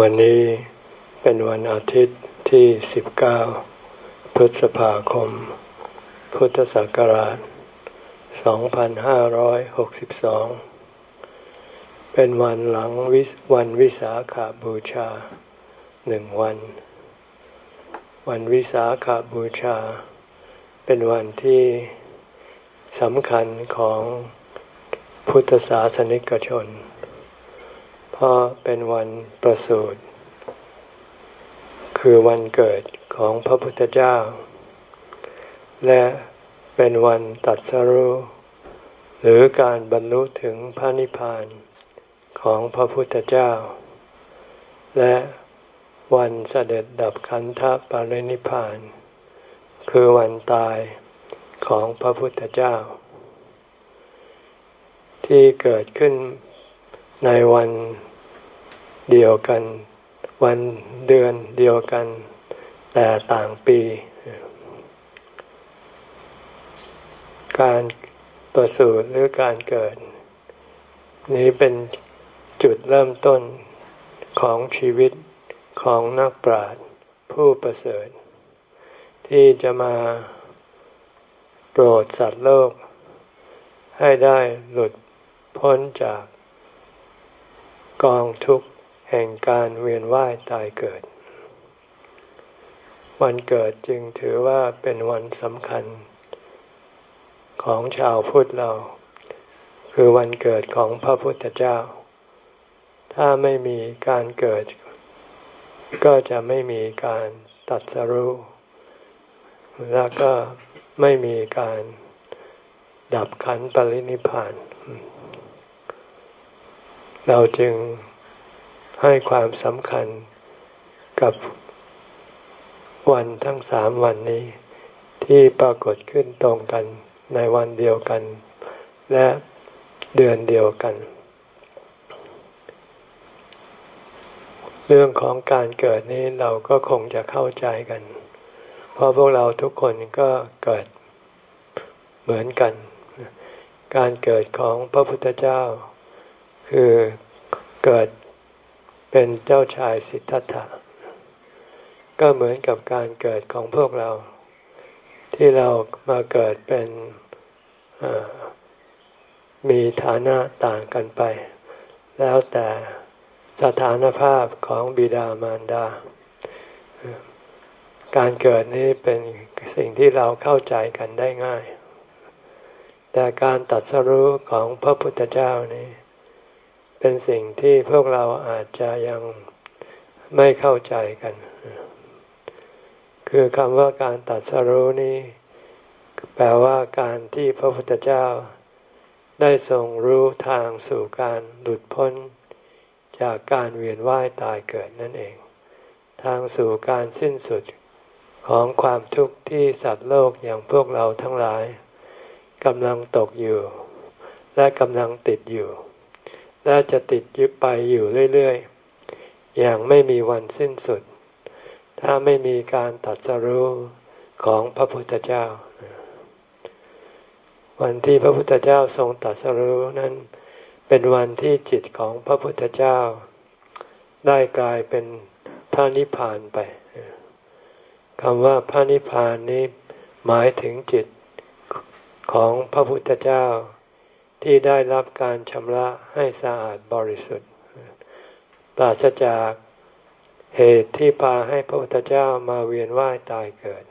วันนี้เป็นวันอาทิตย์ที่ 19 พฤษภาคม พุทธศักราช 2562 เป็นวันหลังวิวันวิสาขาบูชาหนึ่งวัน วันวิสาขาบูชา เป็นวันที่สำคัญของพุทธศาสนิกชน เพราะเป็นวันประสูติคือวันเกิดของพระพุทธเจ้า และเป็นวันตัดสรุหรือการบรรลุถึงพระนิพพานของพระพุทธเจ้า และวันเสด็จดับขันธปรินิพพาน คือวันตายของพระพุทธเจ้า ที่เกิดขึ้น ในวันเดียวกัน วันเดือนเดียวกัน แต่ต่างปี การประสูติหรือการเกิด นี้เป็นจุดเริ่มต้นของชีวิตของนักปราชญ์ผู้ประเสริฐ ที่จะมาโปรดสัตว์โลก ให้ได้หลุดพ้นจาก กองทุกข์แห่งการเวียนว่ายตายเกิด วันเกิดจึงถือว่าเป็นวันสำคัญ ของชาวพุทธเรา คือวันเกิดของพระพุทธเจ้า ถ้าไม่มีการเกิด ก็จะไม่มีการตัดสรู้แล้วก็ไม่มีการดับขันปรินิพาน เราจึงให้ความสำคัญกับวันทั้งสามวันนี้ ที่ปรากฏขึ้นตรงกันในวันเดียวกัน และเดือนเดียวกัน เรื่องของการเกิดนี้เราก็คงจะเข้าใจกัน เพราะพวกเราทุกคนก็เกิดเหมือนกัน การเกิดของพระพุทธเจ้า คือเกิดเป็นเจ้าชายสิทธัตถะ ก็เหมือนกับการเกิดของพวกเรา ที่เรามาเกิดเป็นมีฐานะต่างกันไป แล้วแต่สถานภาพของบิดามารดา การเกิดนี้เป็นสิ่งที่เราเข้าใจกันได้ง่าย แต่การตัดสรู้ของพระพุทธเจ้านี้ เป็นสิ่งที่พวกเราอาจจะยังไม่เข้าใจกัน คือคำว่าการตัดสรู้นี้ แปลว่าการที่พระพุทธเจ้า ได้ทรงรู้ทางสู่การหลุดพ้น จากการเวียนว่ายตายเกิดนั่นเอง ทางสู่การสิ้นสุดของความทุกข์ที่สัตว์โลกอย่างพวกเราทั้งหลายกำลังตกอยู่ และกำลังติดอยู่ และจะติดยึดไปอยู่เรื่อยๆ อย่างไม่มีวันสิ้นสุด ถ้าไม่มีการตัดสรู้ของพระพุทธเจ้า วันที่พระพุทธเจ้าทรงตัดสรู้นั้น เป็นวันที่จิตของพระพุทธเจ้า ได้กลายเป็นพระนิพพานไปคำว่าพระนิพพานนี้หมายถึงจิตของพระพุทธเจ้า ที่ได้รับการชำระให้สะอาดบริสุทธิ์ ปราศจากเหตุที่พาให้พระพุทธเจ้ามาเวียนว่ายตายเกิด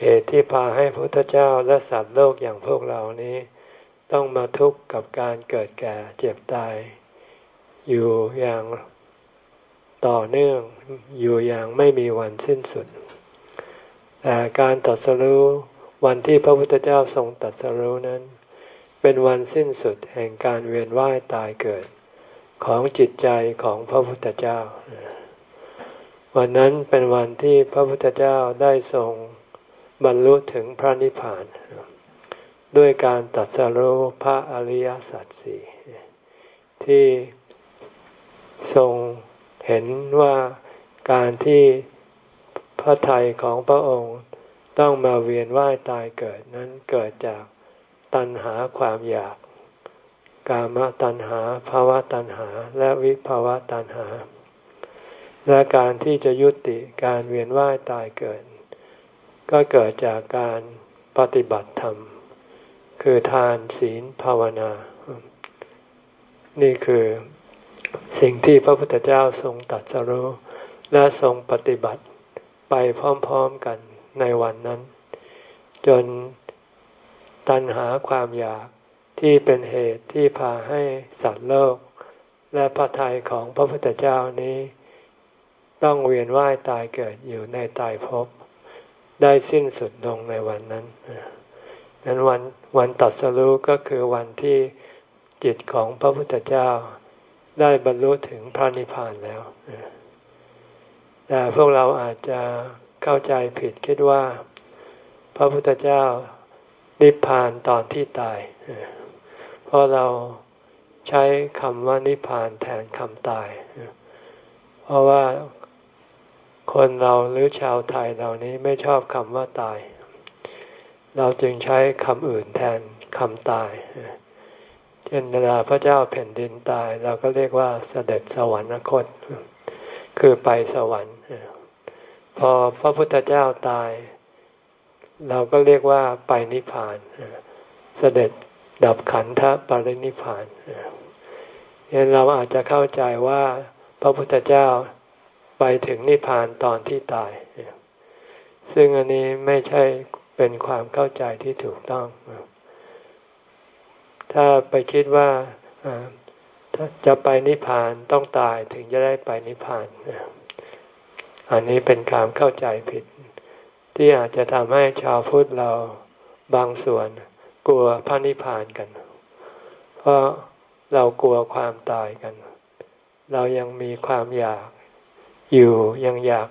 เหตุที่พาให้พระพุทธเจ้าและสัตว์โลกอย่างพวกเรานี้ ต้องมาทุกข์กับการเกิดแก่เจ็บตาย อยู่อย่างต่อเนื่องอยู่อย่างไม่มีวันสิ้นสุด แต่การตัดสรู้วันที่พระพุทธเจ้าทรงตัดสรู้นั้น เป็นวันสิ้นสุดแห่งการเวียนว่ายตายเกิดของจิตใจของพระพุทธเจ้า วันนั้นเป็นวันที่พระพุทธเจ้าได้ทรงบรรลุถึงพระนิพพาน ด้วยการตัดสรุพระอริยสัจสี่ที่ทรงเห็นว่าการที่พระทัยของพระองค์ต้องมาเวียนว่ายตายเกิดนั้นเกิดจาก ตัณหาความอยาก กามตัณหาภาวะตัณหา และวิภาวะตัณหา และการที่จะยุติการเวียนว่ายตายเกิด ก็เกิดจากการปฏิบัติธรรม คือทานศีลภาวนา นี่คือสิ่งที่พระพุทธเจ้าทรงตัดสรู้และทรงปฏิบัติไปพร้อมๆกันในวันนั้น จน ตัณหาความอยากที่เป็นเหตุที่พาให้สัตว์โลก และพระทัยของพระพุทธเจ้านี้ ต้องเวียนว่ายตายเกิดอยู่ในตายภพได้สิ้นสุดลงในวันนั้นนั้นวันวันตัดสรู้ก็คือวันที่จิตของพระพุทธเจ้า ได้บรรลุถึงพระนิพพานแล้วแต่พวกเราอาจจะเข้าใจผิดคิดว่า พระพุทธเจ้า นิพพานตอนที่ตาย เพราะเราใช้คำว่านิพพานแทนคำตาย เพราะว่าคนเราหรือชาวไทยเหล่านี้ไม่ชอบคำว่าตาย เราจึงใช้คำอื่นแทนคำตายเช่นเวลาพระเจ้าแผ่นดินตาย เราก็เรียกว่าเสด็จสวรรคต คือไปสวรรค์ พอพระพุทธเจ้าตาย เราก็เรียกว่าไปนิพพานเสด็จดับขันธปรินิพพานเห็นเราอาจจะเข้าใจว่าพระพุทธเจ้าไปถึงนิพพานตอนที่ตาย ซึ่งอันนี้ไม่ใช่เป็นความเข้าใจที่ถูกต้อง ถ้าไปคิดว่าถ้าจะไปนิพพานต้องตายถึงจะได้ไปนิพพาน อันนี้เป็นความเข้าใจผิด ที่อาจจะทำให้ชาวพุทธเราบางส่วนกลัวพระนิพพานกัน เพราะเรากลัวความตายกัน เรายังมีความอยากอยู่ยังอยาก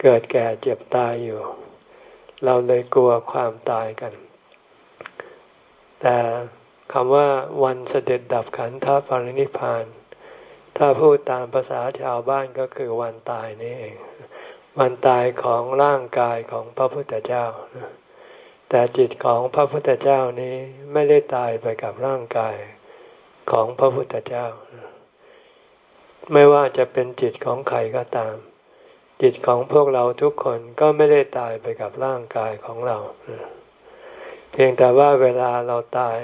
เกิดแก่เจ็บตายอยู่ เราเลยกลัวความตายกัน แต่คำว่าวันเสด็จดับขันธปรินิพาน ถ้าพูดตามภาษาชาวบ้านก็คือวันตายนี่เอง วันตายของร่างกายของพระพุทธเจ้า แต่จิตของพระพุทธเจ้านี้ไม่ได้ตายไปกับร่างกายของพระพุทธเจ้า ไม่ว่าจะเป็นจิตของใครก็ตาม จิตของพวกเราทุกคนก็ไม่ได้ตายไปกับร่างกายของเรา เพียงแต่ว่าเวลาเราตาย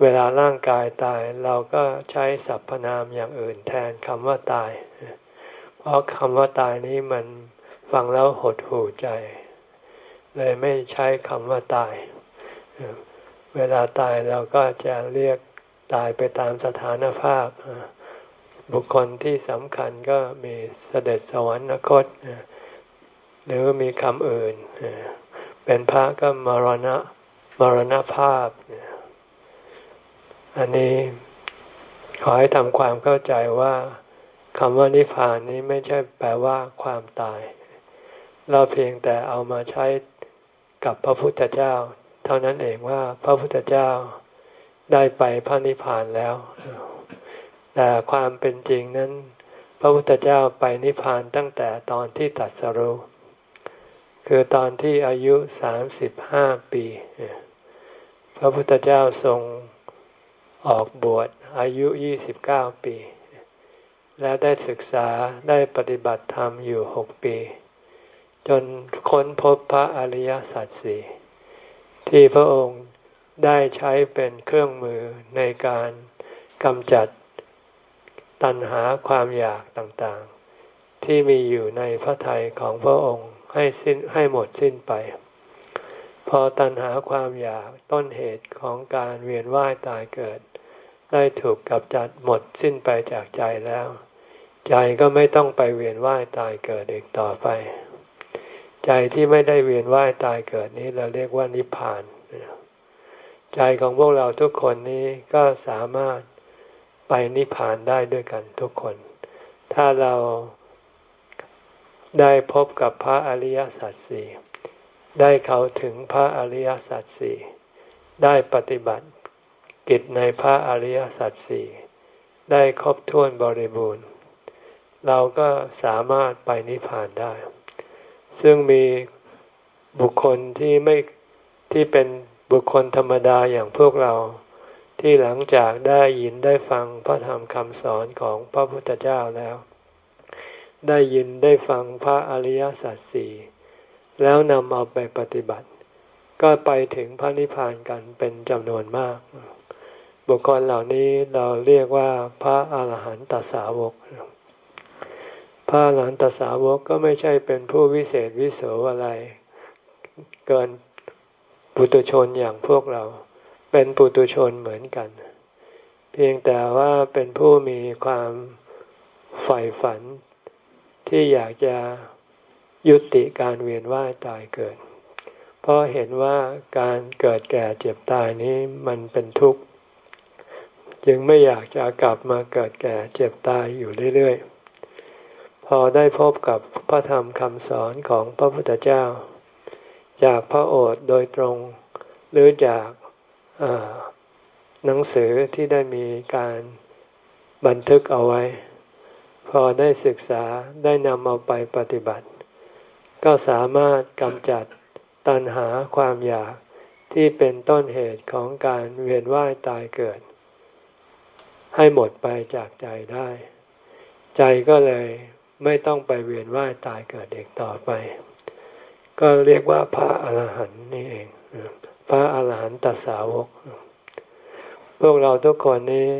เวลาร่างกายตายเราก็ใช้สรรพนามอย่างอื่นแทนคำว่าตายเพราะคำว่าตายนี้มันฟังแล้วหดหู่ใจ เลยไม่ใช้คำว่าตาย เวลาตายเราก็จะเรียกตายไปตามสถานภาพ บุคคลที่สำคัญก็มีเสด็จสวรรคต หรือมีคำอื่น เป็นพระก็มรณะมรณภาพ อันนี้ขอให้ทำความเข้าใจว่า คำว่านิพพานนี้ไม่ใช่แปลว่าความตาย เราเพียงแต่เอามาใช้กับพระพุทธเจ้า เท่านั้นเองว่าพระพุทธเจ้าได้ไปพระนิพพานแล้ว แต่ความเป็นจริงนั้น พระพุทธเจ้าไปนิพพานตั้งแต่ตอนที่ตัดสรุคือตอนที่อายุสามสิบห้าปี พระพุทธเจ้าทรงออกบวชอายุยี่สิบเก้าปี และได้ศึกษาได้ปฏิบัติธรรมอยู่หกปี จนค้นพบพระอริยสัจสี่ที่พระองค์ได้ใช้เป็นเครื่องมือในการกำจัดตัณหาความอยากต่างๆ ที่มีอยู่ในพระทัยของพระองค์ให้สิ้นให้หมดสิ้นไป พอตัณหาความอยากต้นเหตุของการเวียนว่ายตายเกิด ได้ถูกกับจัดหมดสิ้นไปจากใจแล้ว ใจก็ไม่ต้องไปเวียนว่ายตายเกิดอีกต่อไป ใจที่ไม่ได้เวียนว่ายตายเกิดนี้เราเรียกว่านิพพาน ใจของพวกเราทุกคนนี้ก็สามารถไปนิพพานได้ด้วยกันทุกคน ถ้าเราได้พบกับพระอริยสัจสี่ได้เข้าถึงพระอริยสัจสี่ได้ปฏิบัติกิจในพระอริยสัจสี่ได้ครบถ้วนบริบูรณ์ เราก็สามารถไปนิพพานได้ ซึ่งมีบุคคลที่ไม่ที่เป็นบุคคลธรรมดาอย่างพวกเราที่หลังจากได้ยินได้ฟังพระธรรมคำสอนของพระพุทธเจ้าแล้ว ได้ยินได้ฟังพระอริยสัจสี่แล้วนำเอาไปปฏิบัติ ก็ไปถึงพระนิพพานกันเป็นจำนวนมาก บุคคลเหล่านี้เราเรียกว่าพระอาหารหันตสาวก พระอาหารหันตสาวกก็ไม่ใช่เป็นผู้วิเศษวิโสอะไร เกินปุตุชนอย่างพวกเรา เป็นปุตุชนเหมือนกัน เพียงแต่ว่าเป็นผู้มีความใฝ่ฝัน ที่อยากจะยุติการเวียนว่ายตายเกิด เพราะเห็นว่าการเกิดแก่เจ็บตายนี้มันเป็นทุกข์ จึงไม่อยากจะกลับมาเกิดแก่เจ็บตายอยู่เรื่อยๆ พอได้พบกับพระธรรมคำสอนของพระพุทธเจ้า จากพระโอษฐ์โดยตรง หรือจากหนังสือที่ได้มีการบันทึกเอาไว้ พอได้ศึกษาได้นำเอาไปปฏิบัติ ก็สามารถกำจัดตัณหาความอยากที่เป็นต้นเหตุของการเวียนว่ายตายเกิด ให้หมดไปจากใจได้ ใจก็เลย ไม่ต้องไปเวียนว่ายตายเกิดเด็กต่อไป ก็เรียกว่าพระอรหันต์นี่เอง พระอรหันตสาวก พวกเราทุกคนนี้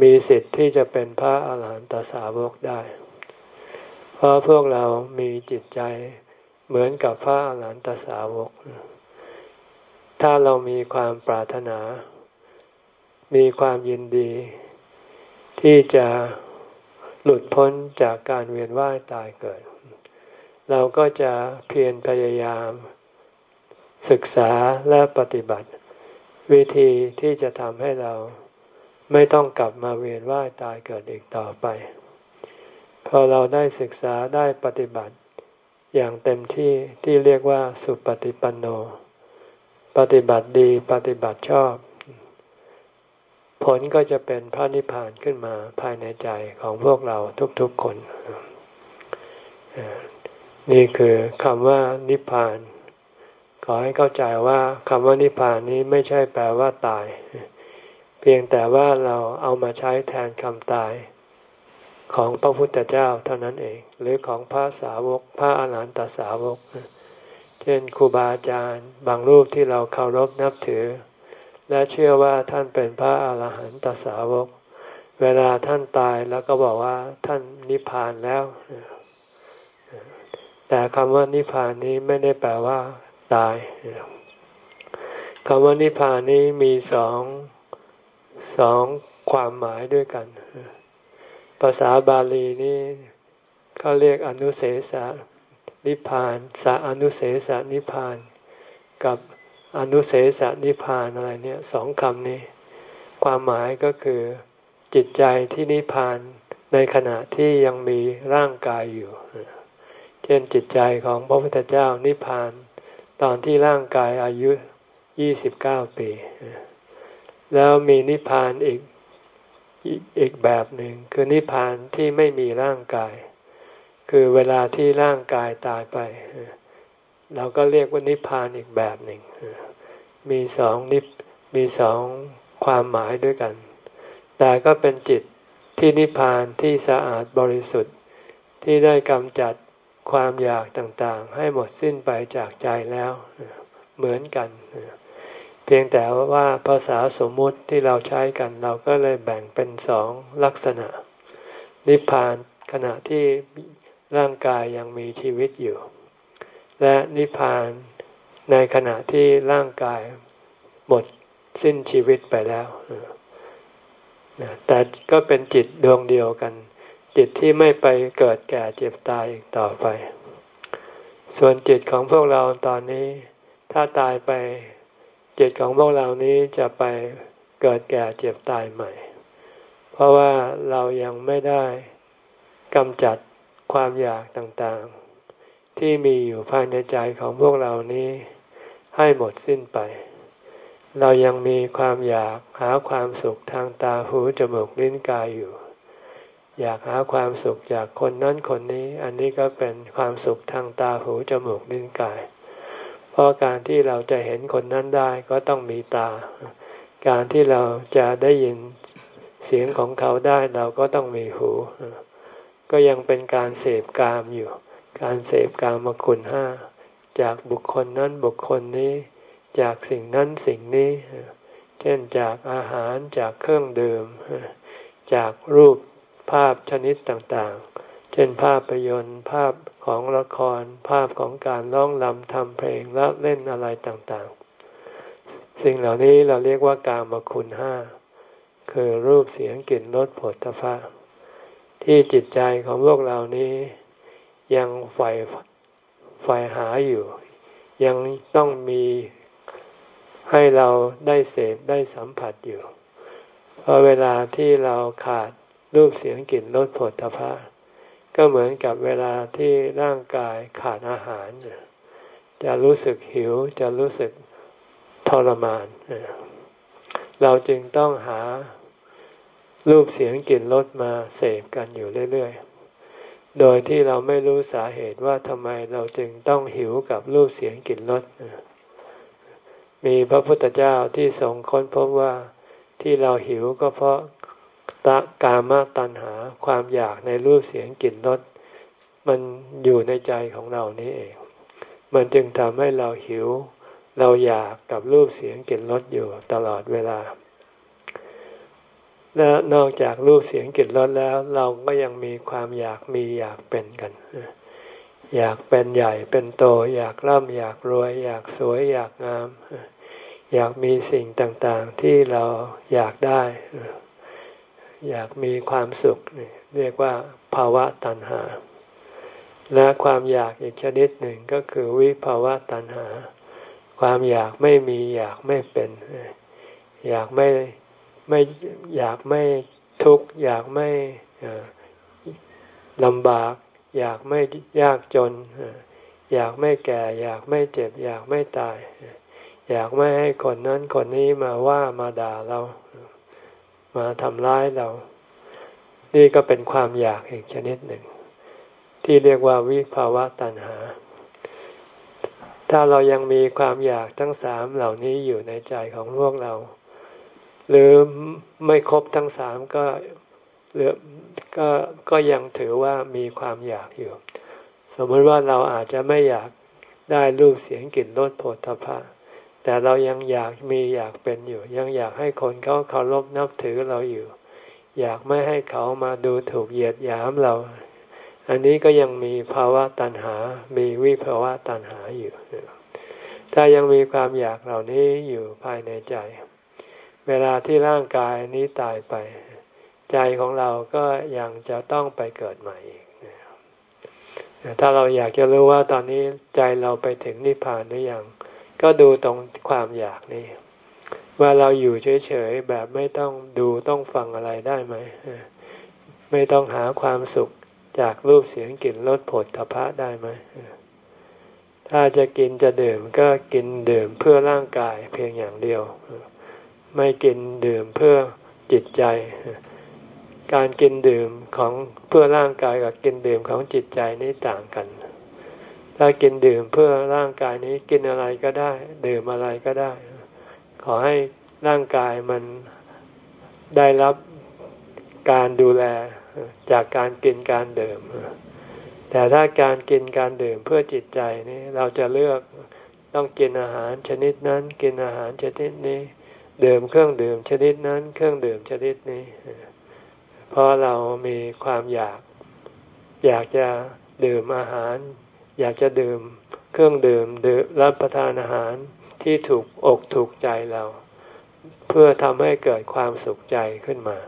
มีสิทธิ์ที่จะเป็นพระอรหันตสาวกได้ เพราะพวกเรามีจิตใจเหมือนกับพระอรหันตสาวก ถ้าเรามีความปรารถนา มีความยินดี ที่จะ หลุดพ้นจากการเวียนว่ายตายเกิด เราก็จะเพียรพยายาม ศึกษาและปฏิบัติ วิธีที่จะทำให้เราไม่ต้องกลับมาเวียนว่ายตายเกิดอีกต่อไป พอเราได้ศึกษาได้ปฏิบัติอย่างเต็มที่ที่เรียกว่าสุปฏิปันโน ปฏิบัติดีปฏิบัติชอบ ผลก็จะเป็นพระนิพพานขึ้นมาภายในใจของพวกเราทุกๆคน นี่คือคำว่านิพพาน ขอให้เข้าใจว่าคำว่านิพพานนี้ไม่ใช่แปลว่าตาย เพียงแต่ว่าเราเอามาใช้แทนคำตายของพระพุทธเจ้าเท่านั้นเอง หรือของพระสาวก พระอาจารหันตสาวก เช่นครูบาอาจารย์ บางรูปที่เราเคารพนับถือ และเชื่อว่าท่านเป็นพระอรหันตสาวก เวลาท่านตายแล้วก็บอกว่าท่านนิพพานแล้ว แต่คำว่านิพพานนี้ไม่ได้แปลว่า ตายคำว่านิพพานนี้มีสองสองความหมายด้วยกัน ภาษาบาลีนี่เขาเรียกอนุเสสนิพพานสาอนุเสสนิพพาน กับ อนุเสสนิพานอะไรเนี่ยสองคำนี้ ความหมายก็คือ จิตใจที่นิพานในขณะที่ยังมีร่างกายอยู่ เช่นจิตใจของพระพุทธเจ้านิพาน ตอนที่ร่างกายอายุยี่สิบเก้าปี แล้วมีนิพานอีกอีกแบบหนึ่งคือนิพพานที่ไม่มีร่างกาย คือเวลาที่ร่างกายตายไป เราก็เรียกว่านิพพานอีกแบบหนึ่ง มีสองนิพมีสองความหมายด้วยกัน แต่ก็เป็นจิตที่นิพพานที่สะอาดบริสุทธิ์ที่ได้กำจัดความอยากต่างๆ ให้หมดสิ้นไปจากใจแล้ว เหมือนกัน เพียงแต่ว่าภาษาสมมุติที่เราใช้กัน เราก็เลยแบ่งเป็นสองลักษณะ นิพพานขณะที่ร่างกายยังมีชีวิตอยู่ และนิพพานในขณะที่ร่างกายหมดสิ้นชีวิตไปแล้ว แต่ก็เป็นจิตดวงเดียวกัน จิตที่ไม่ไปเกิดแก่เจ็บตายอีกต่อไป ส่วนจิตของพวกเราตอนนี้ ถ้าตายไปจิตของพวกเรานี้จะไปเกิดแก่เจ็บตายใหม่ เพราะว่าเรายังไม่ได้กำจัดความอยากต่างๆ ที่มีอยู่ภายในใจของพวกเรานี้ ให้หมดสิ้นไป เรายังมีความอยากหาความสุขทางตาหูจมูกลิ้นกายอยู่ อยากหาความสุขจากคนนั้นคนนี้ อันนี้ก็เป็นความสุขทางตาหูจมูกลิ้นกาย เพราะการที่เราจะเห็นคนนั้นได้ก็ต้องมีตา การที่เราจะได้ยินเสียงของเขาได้เราก็ต้องมีหู ก็ยังเป็นการเสพกามอยู่ การเสพกามคุณห้าจากบุคคลนั้นบุคคลนี้ จากสิ่งนั้นสิ่งนี้ เช่นจากอาหารจากเครื่องดื่ม จากรูปภาพชนิดต่างๆ เช่นภาพยนตร์ภาพของละคร ภาพของการร้องลำทำเพลงและเล่นอะไรต่างๆ สิ่งเหล่านี้เราเรียกว่ากามคุณห้าคือรูปเสียงกลิ่นรสผลตภะที่จิตใจของพวกเรานี้ ยังใฝ่ใฝ่หาอยู่ ยังต้องมีให้เราได้เสพได้สัมผัสอยู่พอเวลาที่เราขาดรูปเสียงกลิ่นรสผลตภะก็เหมือนกับเวลาที่ร่างกายขาดอาหาร จะรู้สึกหิวจะรู้สึกทรมาน เราจึงต้องหารูปเสียงกลิ่นรสมาเสพกันอยู่เรื่อย ๆ โดยที่เราไม่รู้สาเหตุว่าทำไมเราจึงต้องหิวกับรูปเสียงกลิ่นรสมีพระพุทธเจ้าที่ทรงค้นพบว่าที่เราหิวก็เพราะตะกามตัณหาความอยากในรูปเสียงกลิ่นรสมันอยู่ในใจของเรานี่เอง มันจึงทำให้เราหิว เราอยากกับรูปเสียงกลิ่นรสอยู่ตลอดเวลา และนอกจากรูปเสียงกลิ่นรสแล้ว เราก็ยังมีความอยากมีอยากเป็นกัน อยากเป็นใหญ่เป็นโต อยากร่ำอยากรวย อยากสวยอยากงาม อยากมีสิ่งต่างๆที่เราอยากได้ อยากมีความสุขเรียกว่าภาวะตัณหา และความอยากอีกชนิดหนึ่งก็คือวิภาวะตัณหา ความอยากไม่มีอยากไม่เป็น อยากไม่ ไม่อยากไม่ทุกข์อยากไม่ลำบาก อยากไม่ยากจน อยากไม่แก่ อยากไม่เจ็บ อยากไม่ตาย อยากไม่ให้คนนั้นคนนี้มาว่ามาด่าเรา มาทำร้ายเรา นี่ก็เป็นความอยากอีกชนิดหนึ่ง ที่เรียกว่าวิภาวะตัณหา ถ้าเรายังมีความอยากทั้งสามเหล่านี้อยู่ในใจของพวกเรา หรือไม่ครบทั้งสามก็หรือก็ก็ยังถือว่ามีความอยากอยู่ สมมติว่าเราอาจจะไม่อยากได้รูปเสียงกลิ่นรสโผฏฐัพพะแต่เรายังอยากมีอยากเป็นอยู่ ยังอยากให้คนเขาเคารพนับถือเราอยู่ อยากไม่ให้เขามาดูถูกเหยียดหยามเรา อันนี้ก็ยังมีภาวะตัณหา มีวิภาวะตัณหาอยู่ ถ้ายังมีความอยากเหล่านี้อยู่ภายในใจ เวลาที่ร่างกายนี้ตายไป ใจของเราก็ยังจะต้องไปเกิดใหม่อีกถ้าเราอยากจะรู้ว่าตอนนี้ใจเราไปถึงนิพพานหรือยัง ก็ดูตรงความอยากนี่ว่าเราอยู่เฉยๆแบบไม่ต้องดูต้องฟังอะไรได้ไหมไม่ต้องหาความสุขจากรูปเสียงกลิ่นรสผลทพะได้ไหมถ้าจะกินจะดื่มก็กินดื่มเพื่อร่างกายเพียงอย่างเดียว ไม่กินดื่มเพื่อจิตใจ การกินดื่มของเพื่อร่างกายกับกินดื่มของจิตใจนี่ต่างกัน ถ้ากินดื่มเพื่อร่างกายนี้กินอะไรก็ได้ ดื่มอะไรก็ได้ ขอให้ร่างกายมันได้รับการดูแลจากการกินการดื่ม แต่ถ้าการกินการดื่มเพื่อจิตใจนี้เราจะเลือกต้องกินอาหารชนิดนั้น กินอาหารชนิดนี้ ดื่มเครื่องดื่มชนิดนั้น เครื่องดื่มชนิดนี้เพราะเรามีความอยาก อยากจะดื่มอาหาร อยากจะดื่มเครื่องดื่มดื่มรับประทานอาหารที่ถูกอกถูกใจเรา เพื่อทำให้เกิดความสุขใจขึ้นมา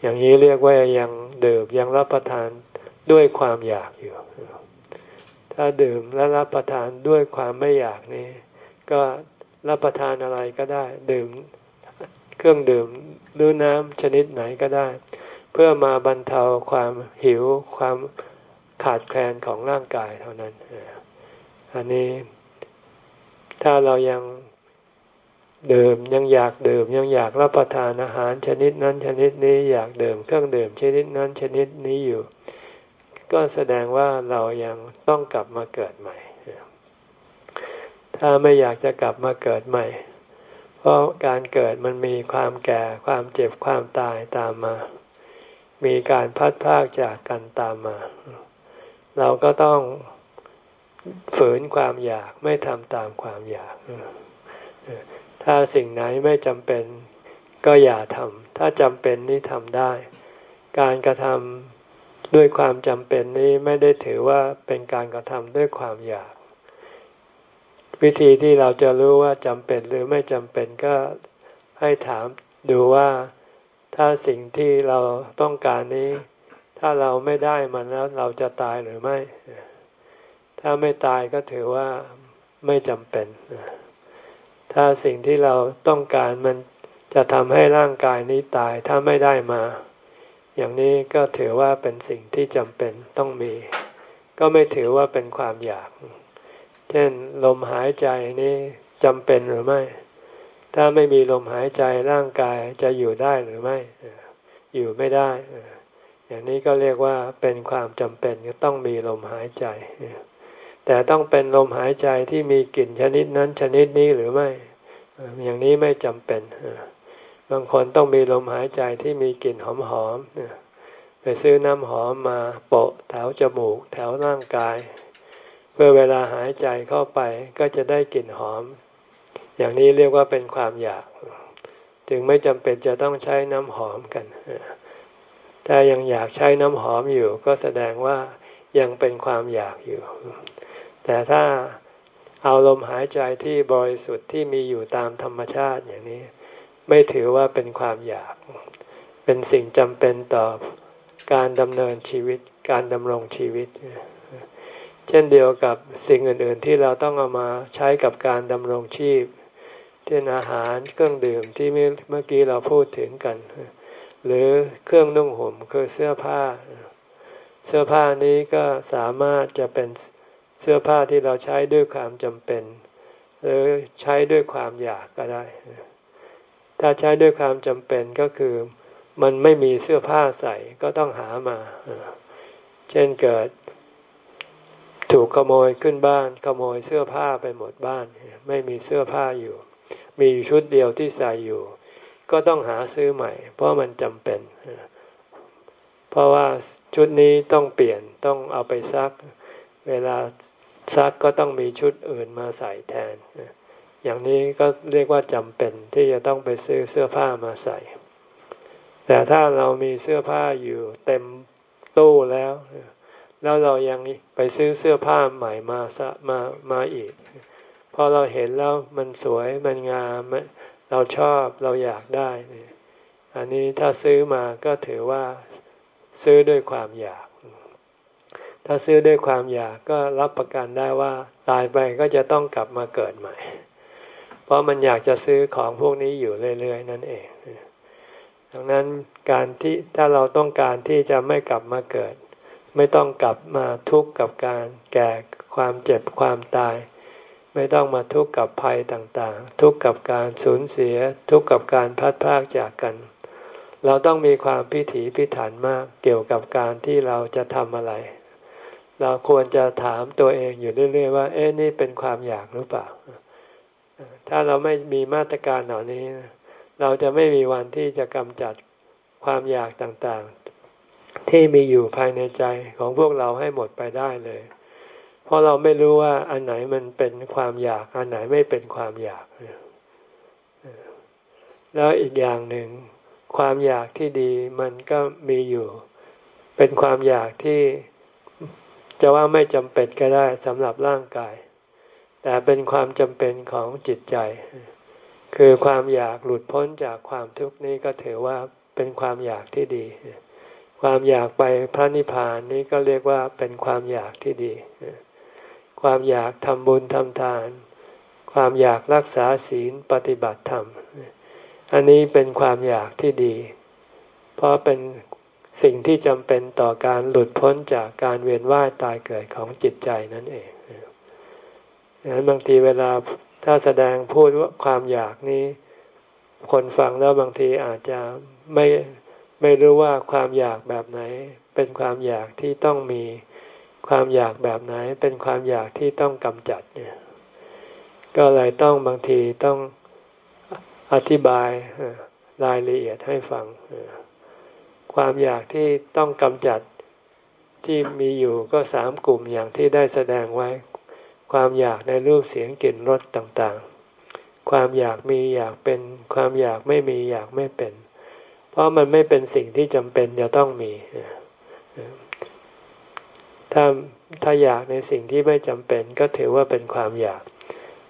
อย่างนี้เรียกว่ายังดื่มยังรับประทานด้วยความอยากอยู่ ถ้าดื่มและรับประทานด้วยความไม่อยากนี่ก็ รับประทานอะไรก็ได้ ดื่มเครื่องดื่มหรือน้ำชนิดไหนก็ได้ เพื่อมาบรรเทาความหิวความขาดแคลนของร่างกายเท่านั้น อันนี้ถ้าเรายังดื่มยังอยากดื่มยังอยากรับประทานอาหารชนิดนั้นชนิดนี้อยากดื่มเครื่องดื่มชนิดนั้นชนิดนี้อยู่ ก็แสดงว่าเรายังต้องกลับมาเกิดใหม่ ถ้าไม่อยากจะกลับมาเกิดใหม่ เพราะการเกิดมันมีความแก่ความเจ็บความตายตามมา มีการพัดพากจากกันตามมา เราก็ต้องฝืนความอยากไม่ทำตามความอยาก ถ้าสิ่งไหนไม่จำเป็นก็อย่าทำถ้าจำเป็นนี่ทำได้ การกระทำด้วยความจำเป็นนี้ไม่ได้ถือว่าเป็นการกระทำด้วยความอยาก วิธีที่เราจะรู้ว่าจำเป็นหรือไม่จำเป็นก็ให้ถามดูว่าถ้าสิ่งที่เราต้องการนี้ ถ้าเราไม่ได้มันแล้วเราจะตายหรือไม่ ถ้าไม่ตายก็ถือว่าไม่จำเป็น ถ้าสิ่งที่เราต้องการมันจะทำให้ร่างกายนี้ตาย ถ้าไม่ได้มา อย่างนี้ก็ถือว่าเป็นสิ่งที่จำเป็นต้องมี ก็ไม่ถือว่าเป็นความอยาก ช่นลมหายใจนี้จำเป็นหรือไม่ ถ้าไม่มีลมหายใจร่างกายจะอยู่ได้หรือไม่ อยู่ไม่ได้ อย่างนี้ก็เรียกว่าเป็นความจำเป็นต้องมีลมหายใจ แต่ต้องเป็นลมหายใจที่มีกลิ่นชนิดนั้นชนิดนี้หรือไม่ อย่างนี้ไม่จำเป็น บางคนต้องมีลมหายใจที่มีกลิ่นหอมๆไปซื้อน้ำหอมมาโปะแถวจมูกแถวร่างกายเเพื่อเวลาหายใจเข้าไปก็จะได้กลิ่นหอม อย่างนี้เรียกว่าเป็นความอยาก จึงไม่จำเป็นจะต้องใช้น้ำหอมกันถ้ายังอยากใช้น้ำหอมอยู่ ก็แสดงว่ายังเป็นความอยากอยู่ แต่ถ้าเอาลมหายใจที่บริสุทธิ์ที่มีอยู่ตามธรรมชาติอย่างนี้ ไม่ถือว่าเป็นความอยาก เป็นสิ่งจำเป็นต่อการดำเนินชีวิต การดำรงชีวิต เช่นเดียวกับสิ่งอื่น ๆ ที่เราต้องเอามาใช้กับการดำรงชีพ เช่นอาหารเครื่องดื่มที่เมื่อกี้เราพูดถึงกัน หรือเครื่องนุ่งห่มคือเสื้อผ้า เสื้อผ้านี้ก็สามารถจะเป็นเสื้อผ้าที่เราใช้ด้วยความจำเป็น หรือใช้ด้วยความอยากก็ได้ ถ้าใช้ด้วยความจำเป็นก็คือมันไม่มีเสื้อผ้าใส่ก็ต้องหามา เช่นเกิด ถูกขโมยขึ้นบ้าน ขโมยเสื้อผ้าไปหมดบ้าน ไม่มีเสื้อผ้าอยู่ มีชุดเดียวที่ใส่อยู่ ก็ต้องหาซื้อใหม่ เพราะมันจำเป็น เพราะว่าชุดนี้ต้องเปลี่ยนต้องเอาไปซัก เวลาซักก็ต้องมีชุดอื่นมาใส่แทน อย่างนี้ก็เรียกว่าจำเป็นที่จะต้องไปซื้อเสื้อผ้ามาใส่ แต่ถ้าเรามีเสื้อผ้าอยู่เต็มตู้แล้ว แล้วเรายังไปซื้อเสื้อผ้าใหม่มาสมามาอีก พอเราเห็นแล้วมันสวยมันงามเราชอบเราอยากได้อันนี้ถ้าซื้อมาก็ถือว่าซื้อด้วยความอยาก ถ้าซื้อด้วยความอยากก็รับประกันได้ว่า ตายไปก็จะต้องกลับมาเกิดใหม่ เพราะมันอยากจะซื้อของพวกนี้อยู่เรื่อยๆนั่นเอง ดังนั้นการที่ถ้าเราต้องการที่จะไม่กลับมาเกิด ไม่ต้องกลับมาทุกข์กับการแก่ความเจ็บความตาย ไม่ต้องมาทุกข์กับภัยต่างๆ ทุกข์กับการสูญเสีย ทุกข์กับการพัดพากจากกัน เราต้องมีความพิถีพิถันมากเกี่ยวกับการที่เราจะทำอะไร เราควรจะถามตัวเองอยู่เรื่อย ๆ ว่า เอ๊ะนี่เป็นความอยากหรือเปล่า ถ้าเราไม่มีมาตรการเหล่านี้ เราจะไม่มีวันที่จะกำจัดความอยากต่างๆ ที่มีอยู่ภายในใจของพวกเราให้หมดไปได้เลย เพราะเราไม่รู้ว่าอันไหนมันเป็นความอยาก อันไหนไม่เป็นความอยาก แล้วอีกอย่างหนึ่ง ความอยากที่ดีมันก็มีอยู่ เป็นความอยากที่จะว่าไม่จำเป็นก็ได้สำหรับร่างกาย แต่เป็นความจำเป็นของจิตใจ คือความอยากหลุดพ้นจากความทุกข์นี้ก็ถือว่าเป็นความอยากที่ดี ความอยากไปพระนิพพานนี้ก็เรียกว่าเป็นความอยากที่ดี ความอยากทำบุญทำทาน ความอยากรักษาศีลปฏิบัติธรรม อันนี้เป็นความอยากที่ดี เพราะเป็นสิ่งที่จำเป็นต่อการหลุดพ้นจากการเวียนว่ายตายเกิดของจิตใจนั่นเองดังนั้นบางทีเวลาถ้าแสดงพูดว่าความอยากนี้ คนฟังแล้วบางทีอาจจะไม่ ไม่รู้ว่าความอยากแบบไหน เป็นความอยากที่ต้องมี ความอยากแบบไหน เป็นความอยากที่ต้องกำจัดเนี่ย ก็เลยต้องบางทีต้องอธิบายรายละเอียดให้ฟัง ความอยากที่ต้องกำจัดที่มีอยู่ก็สามกลุ่มอย่างที่ได้แสดงไว้ ความอยากในรูปเสียงกลิ่นรสต่างๆ ความอยากมีอยากเป็น ความอยากไม่มีอยากไม่เป็น เพราะมันไม่เป็นสิ่งที่จำเป็นจะต้องมี ถ้าถ้าอยากในสิ่งที่ไม่จำเป็นก็ถือว่าเป็นความอยาก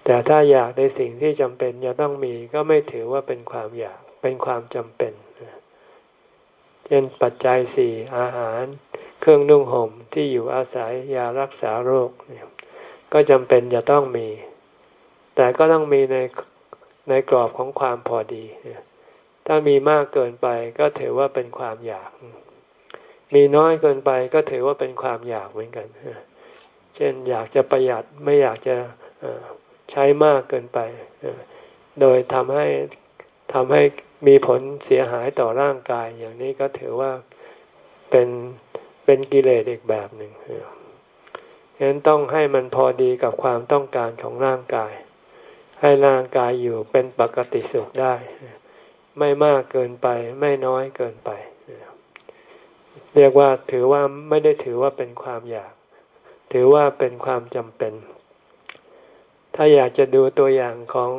แต่ถ้าอยากในสิ่งที่จำเป็นจะต้องมี ก็ไม่ถือว่าเป็นความอยาก เป็นความจำเป็นเช่นปัจจัยสี่อาหาร เครื่องนุ่งห่มที่อยู่อาศัยยารักษาโรคเนี่ยก็จำเป็นจะต้องมี แต่ก็ต้องมีในในกรอบของความพอดี ถ้ามีมากเกินไปก็ถือว่าเป็นความอยาก มีน้อยเกินไปก็ถือว่าเป็นความอยากเหมือนกัน เช่นอยากจะประหยัดไม่อยากจะใช้มากเกินไป โดยทำให้ทำให้มีผลเสียหายต่อร่างกาย อย่างนี้ก็ถือว่าเป็นเป็นกิเลสอีกแบบหนึ่งฉะนั้นต้องให้มันพอดีกับความต้องการของร่างกาย ให้ร่างกายอยู่เป็นปกติสุขได้ ไม่มากเกินไป ไม่น้อยเกินไป เรียกว่าถือว่าไม่ได้ถือว่าเป็นความอยาก ถือว่าเป็นความจำเป็น ถ้าอยากจะดูตัวอย่างของ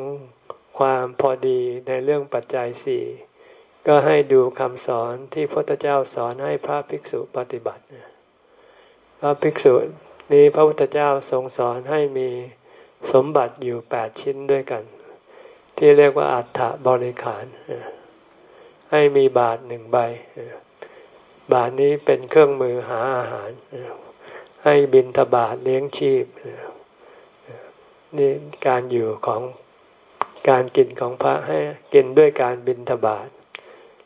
ความพอดีในเรื่องปัจจัยสี่ก็ให้ดูคำสอนที่พระพุทธเจ้าสอนให้พระภิกษุปฏิบัติ พระภิกษุนี้พระพุทธเจ้าทรงสอนให้มีสมบัติอยู่แปดชิ้นด้วยกัน ที่เรียกว่าอัฏฐบริขาร ให้มีบาทหนึ่งใบ บาทนี้เป็นเครื่องมือหาอาหาร ให้บินทบาทเลี้ยงชีพนี่การอยู่ของการกินของพระให้กินด้วยการบินทบาท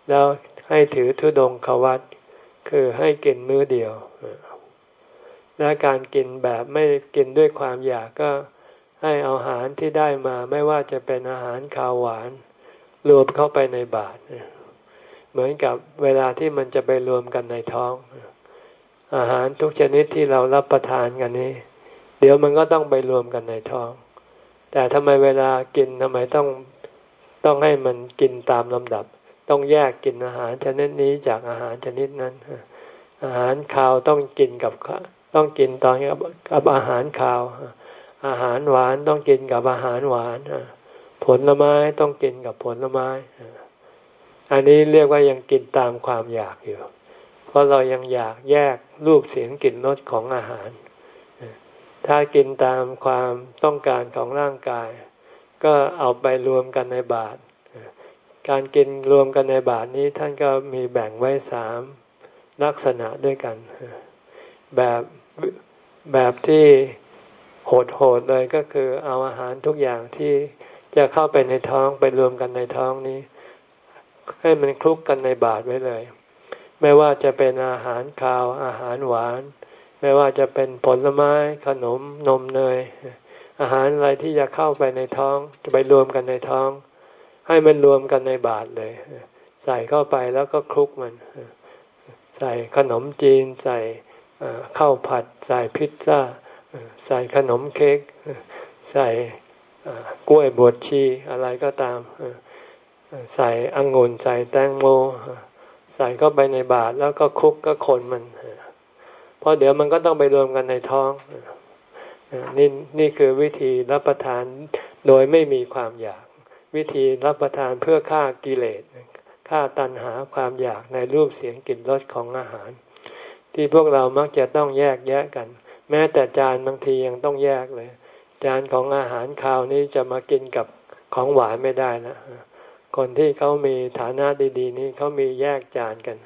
แล้วให้ถือทุดงควัตคือให้กินมื้อเดียวและการกินแบบไม่กินด้วยความอยากก็ ให้อาหารที่ได้มาไม่ว่าจะเป็นอาหารขาวหวาน รวมเข้าไปในบาทเหมือนกับเวลาที่มันจะไปรวมกันในท้อง อาหารทุกชนิดที่เรารับประทานกันนี้ เดี๋ยวมันก็ต้องไปรวมกันในท้อง แต่ทำไมเวลากินทำไมต้องต้องให้มันกินตามลำดับ ต้องแยกกินอาหารชนิดนี้จากอาหารชนิดนั้น อาหารคาวต้องกินกับต้องกินตอนกับกับอาหารคาว อาหารหวานต้องกินกับอาหารหวานผลไม้ต้องกินกับผลไม้อันนี้เรียกว่ายังกินตามความอยากอยู่ เพราะเรายังอยากแยกรูปเสียงกลิ่นรสของอาหาร ถ้ากินตามความต้องการของร่างกาย ก็เอาไปรวมกันในบาทการกินรวมกันในบาทนี้ท่านก็มีแบ่งไว้สามลักษณะด้วยกัน แบบแบบที่ โหดโหดเลยก็คือเอาอาหารทุกอย่างที่จะเข้าไปในท้องไปรวมกันในท้องนี้ ให้มันคลุกกันในบาตรไว้เลย ไม่ว่าจะเป็นอาหารคาวอาหารหวาน ไม่ว่าจะเป็นผลไม้ขนมนมเนย อาหารอะไรที่จะเข้าไปในท้อง จะไปรวมกันในท้อง ให้มันรวมกันในบาตรเลย ใส่เข้าไปแล้วก็คลุกมัน ใส่ขนมจีน ใส่ข้าวผัด ใส่พิซซ่า ใส่ขนมเค้กใส่กล้วยบวชชีอะไรก็ตามใส่องุ่นใส่แตงโม ใส่เข้าไปในบาตรแล้วก็คุกก็คนมันเพราะเดี๋ยวมันก็ต้องไปรวมกันในท้องนี่นี่คือวิธีรับประทานโดยไม่มีความอยาก วิธีรับประทานเพื่อฆ่ากิเลสฆ่าตัณหาความอยากในรูปเสียงกลิ่นรสของอาหาร ที่พวกเรามักจะต้องแยกแยะกัน แม้แต่จานบางทียังต้องแยกเลย จานของอาหารคาวนี้จะมากินกับของหวานไม่ได้นะคนที่เขามีฐานะดี ๆ นี่เขามีแยกจานกัน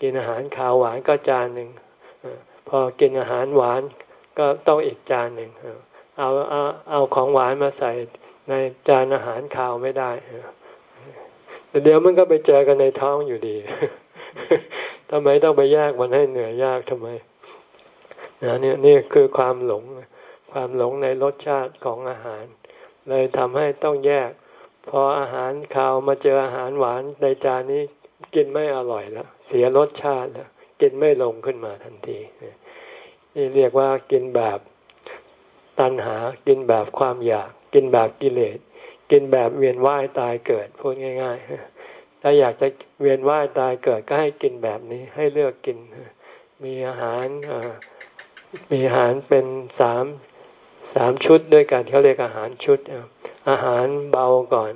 กินอาหารขาวหวานก็จานหนึ่งพอกินอาหารหวานก็ต้องอีกจานหนึ่งเอาเอาเอาของหวานมาใส่ในจานอาหารขาวไม่ได้แต่เดี๋ยวมันก็ไปเจอกันในท้องอยู่ดีทำไมต้องไปแยกมันให้เหนื่อยยากทำไม นะนี่นี่คือความหลงความหลงในรสชาติของอาหาร เลยทำให้ต้องแยก พออาหารคาวมาเจออาหารหวานในจานนี้กินไม่อร่อยแล้วเสียรสชาติแล้วกินไม่ลงขึ้นมาทันทีนี่เรียกว่ากินแบบตัณหากินแบบความอยาก กินแบบกิเลส กินแบบเวียนว่ายตายเกิดพูดง่าย ๆ ถ้าอยากจะเวียนว่ายตายเกิดก็ให้กินแบบนี้ให้เลือกกินมีอาหาร มีอาหารเป็นสามสามชุดด้วยกันเขาเรียกอาหารชุด อาหารเบาก่อน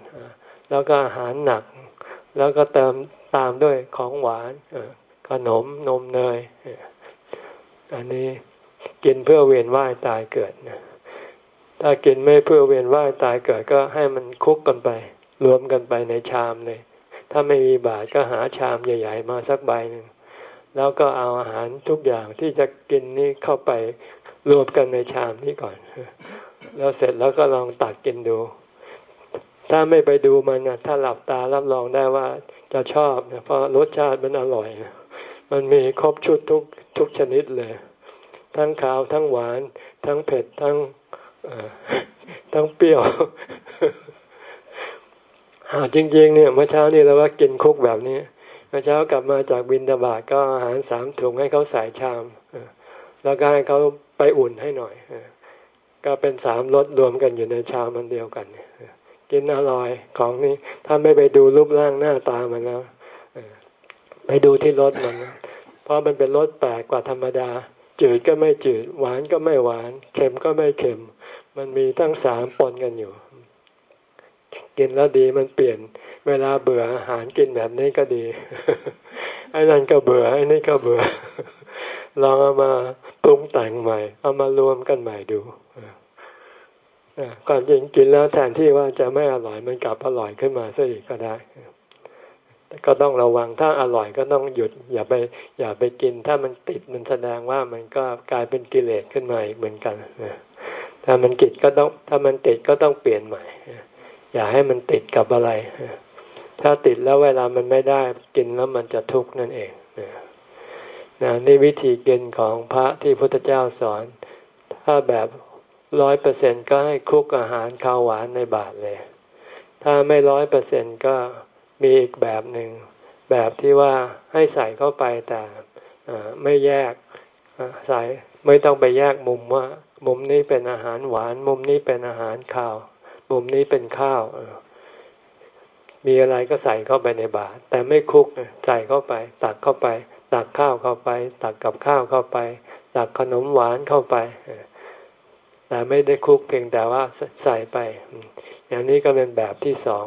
แล้วก็อาหารหนัก แล้วก็เติมตามด้วยของหวานขนมนมเนยอันนี้กินเพื่อเวียนว่ายตายเกิดนะถ้ากินไม่เพื่อเวียนว่ายตายเกิดก็ให้มันคุกกันไป รวมกันไปในชามเลย ถ้าไม่มีบาตรก็หาชามใหญ่ ๆ มาสักใบหนึ่ง แล้วก็เอาอาหารทุกอย่างที่จะกินนี้เข้าไปรวมกันในชามนี้ก่อน แล้วเสร็จแล้วก็ลองตักกินดู ถ้าไม่ไปดูมันนะถ้าหลับตารับรองได้ว่าจะชอบนะเพราะรสชาติมันอร่อยมันมีครบชุดทุกทุกชนิดเลย ทั้งขาวทั้งหวาน ทั้งเผ็ดทั้งทั้งเปรี้ยวหาจริงๆเนี่ยเมื่อเช้านี่เราว่ากินคุกแบบนี้ เมื่อเช้ากลับมาจากบินตบาทก็อาหารสามถุงให้เขาใส่ชามแล้วก็ให้เขาไปอุ่นให้หน่อยก็เป็นสามรสรวมกันอยู่ในชามมันเดียวกันกินอร่อยของนี้ถ้าไม่ไปดูรูปร่างหน้าตามันแล้วไปดูที่รสมันเพราะมันเป็นรสแปลกกว่าธรรมดา จืดก็ไม่จืด หวานก็ไม่หวาน เค็มก็ไม่เค็ม มันมีทั้งสามปนกันอยู่ กินแล้วดีมันเปลี่ยน เวลาเบื่ออาหารกินแบบนี้ก็ดี ไอ้นั่นก็เบื่อ ไอ้นี่ก็เบื่อ ลองเอามาปรุงแต่งใหม่ เอามารวมกันใหม่ดูก่อนจริงกินแล้วแทนที่ว่าจะไม่อร่อยมันกลับอร่อยขึ้นมาซะอีกก็ได้ก็ต้องระวังถ้าอร่อยก็ต้องหยุด อย่าไป อย่าไปกิน ถ้ามันติดมันแสดงว่ามันก็กลายเป็นกิเลสขึ้นมาอีกเหมือนกันถ้ามันติดก็ต้อง ถ้ามันติดก็ต้องเปลี่ยนใหม่ อย่าให้มันติดกับอะไร ถ้าติดแล้วเวลามันไม่ได้กินแล้วมันจะทุกข์นั่นเองนะนี่วิธีกินของพระที่พุทธเจ้าสอน ถ้าแบบร้อยเปอร์เซ็นก็ให้คลุกอาหารข้าวหวานในบาทเลย ถ้าไม่ร้อยเปอร์เซ็นก็มีอีกแบบหนึ่ง แบบที่ว่าให้ใส่เข้าไปแต่ไม่แยกใส่ไม่ต้องไปแยกมุมว่า มุมนี้เป็นอาหารหวาน มุมนี้เป็นอาหารข้าว มุมนี้เป็นข้าวมีอะไรก็ใส่เข้าไปในบาตรแต่ไม่คุกใส่เข้าไป ตักเข้าไป ตักข้าวเข้าไป ตักกับข้าวเข้าไป ตักขนมหวานเข้าไปแต่ไม่ได้คุกเพียงแต่ว่าใส่ไป อย่างนี้ก็เป็นแบบที่สอง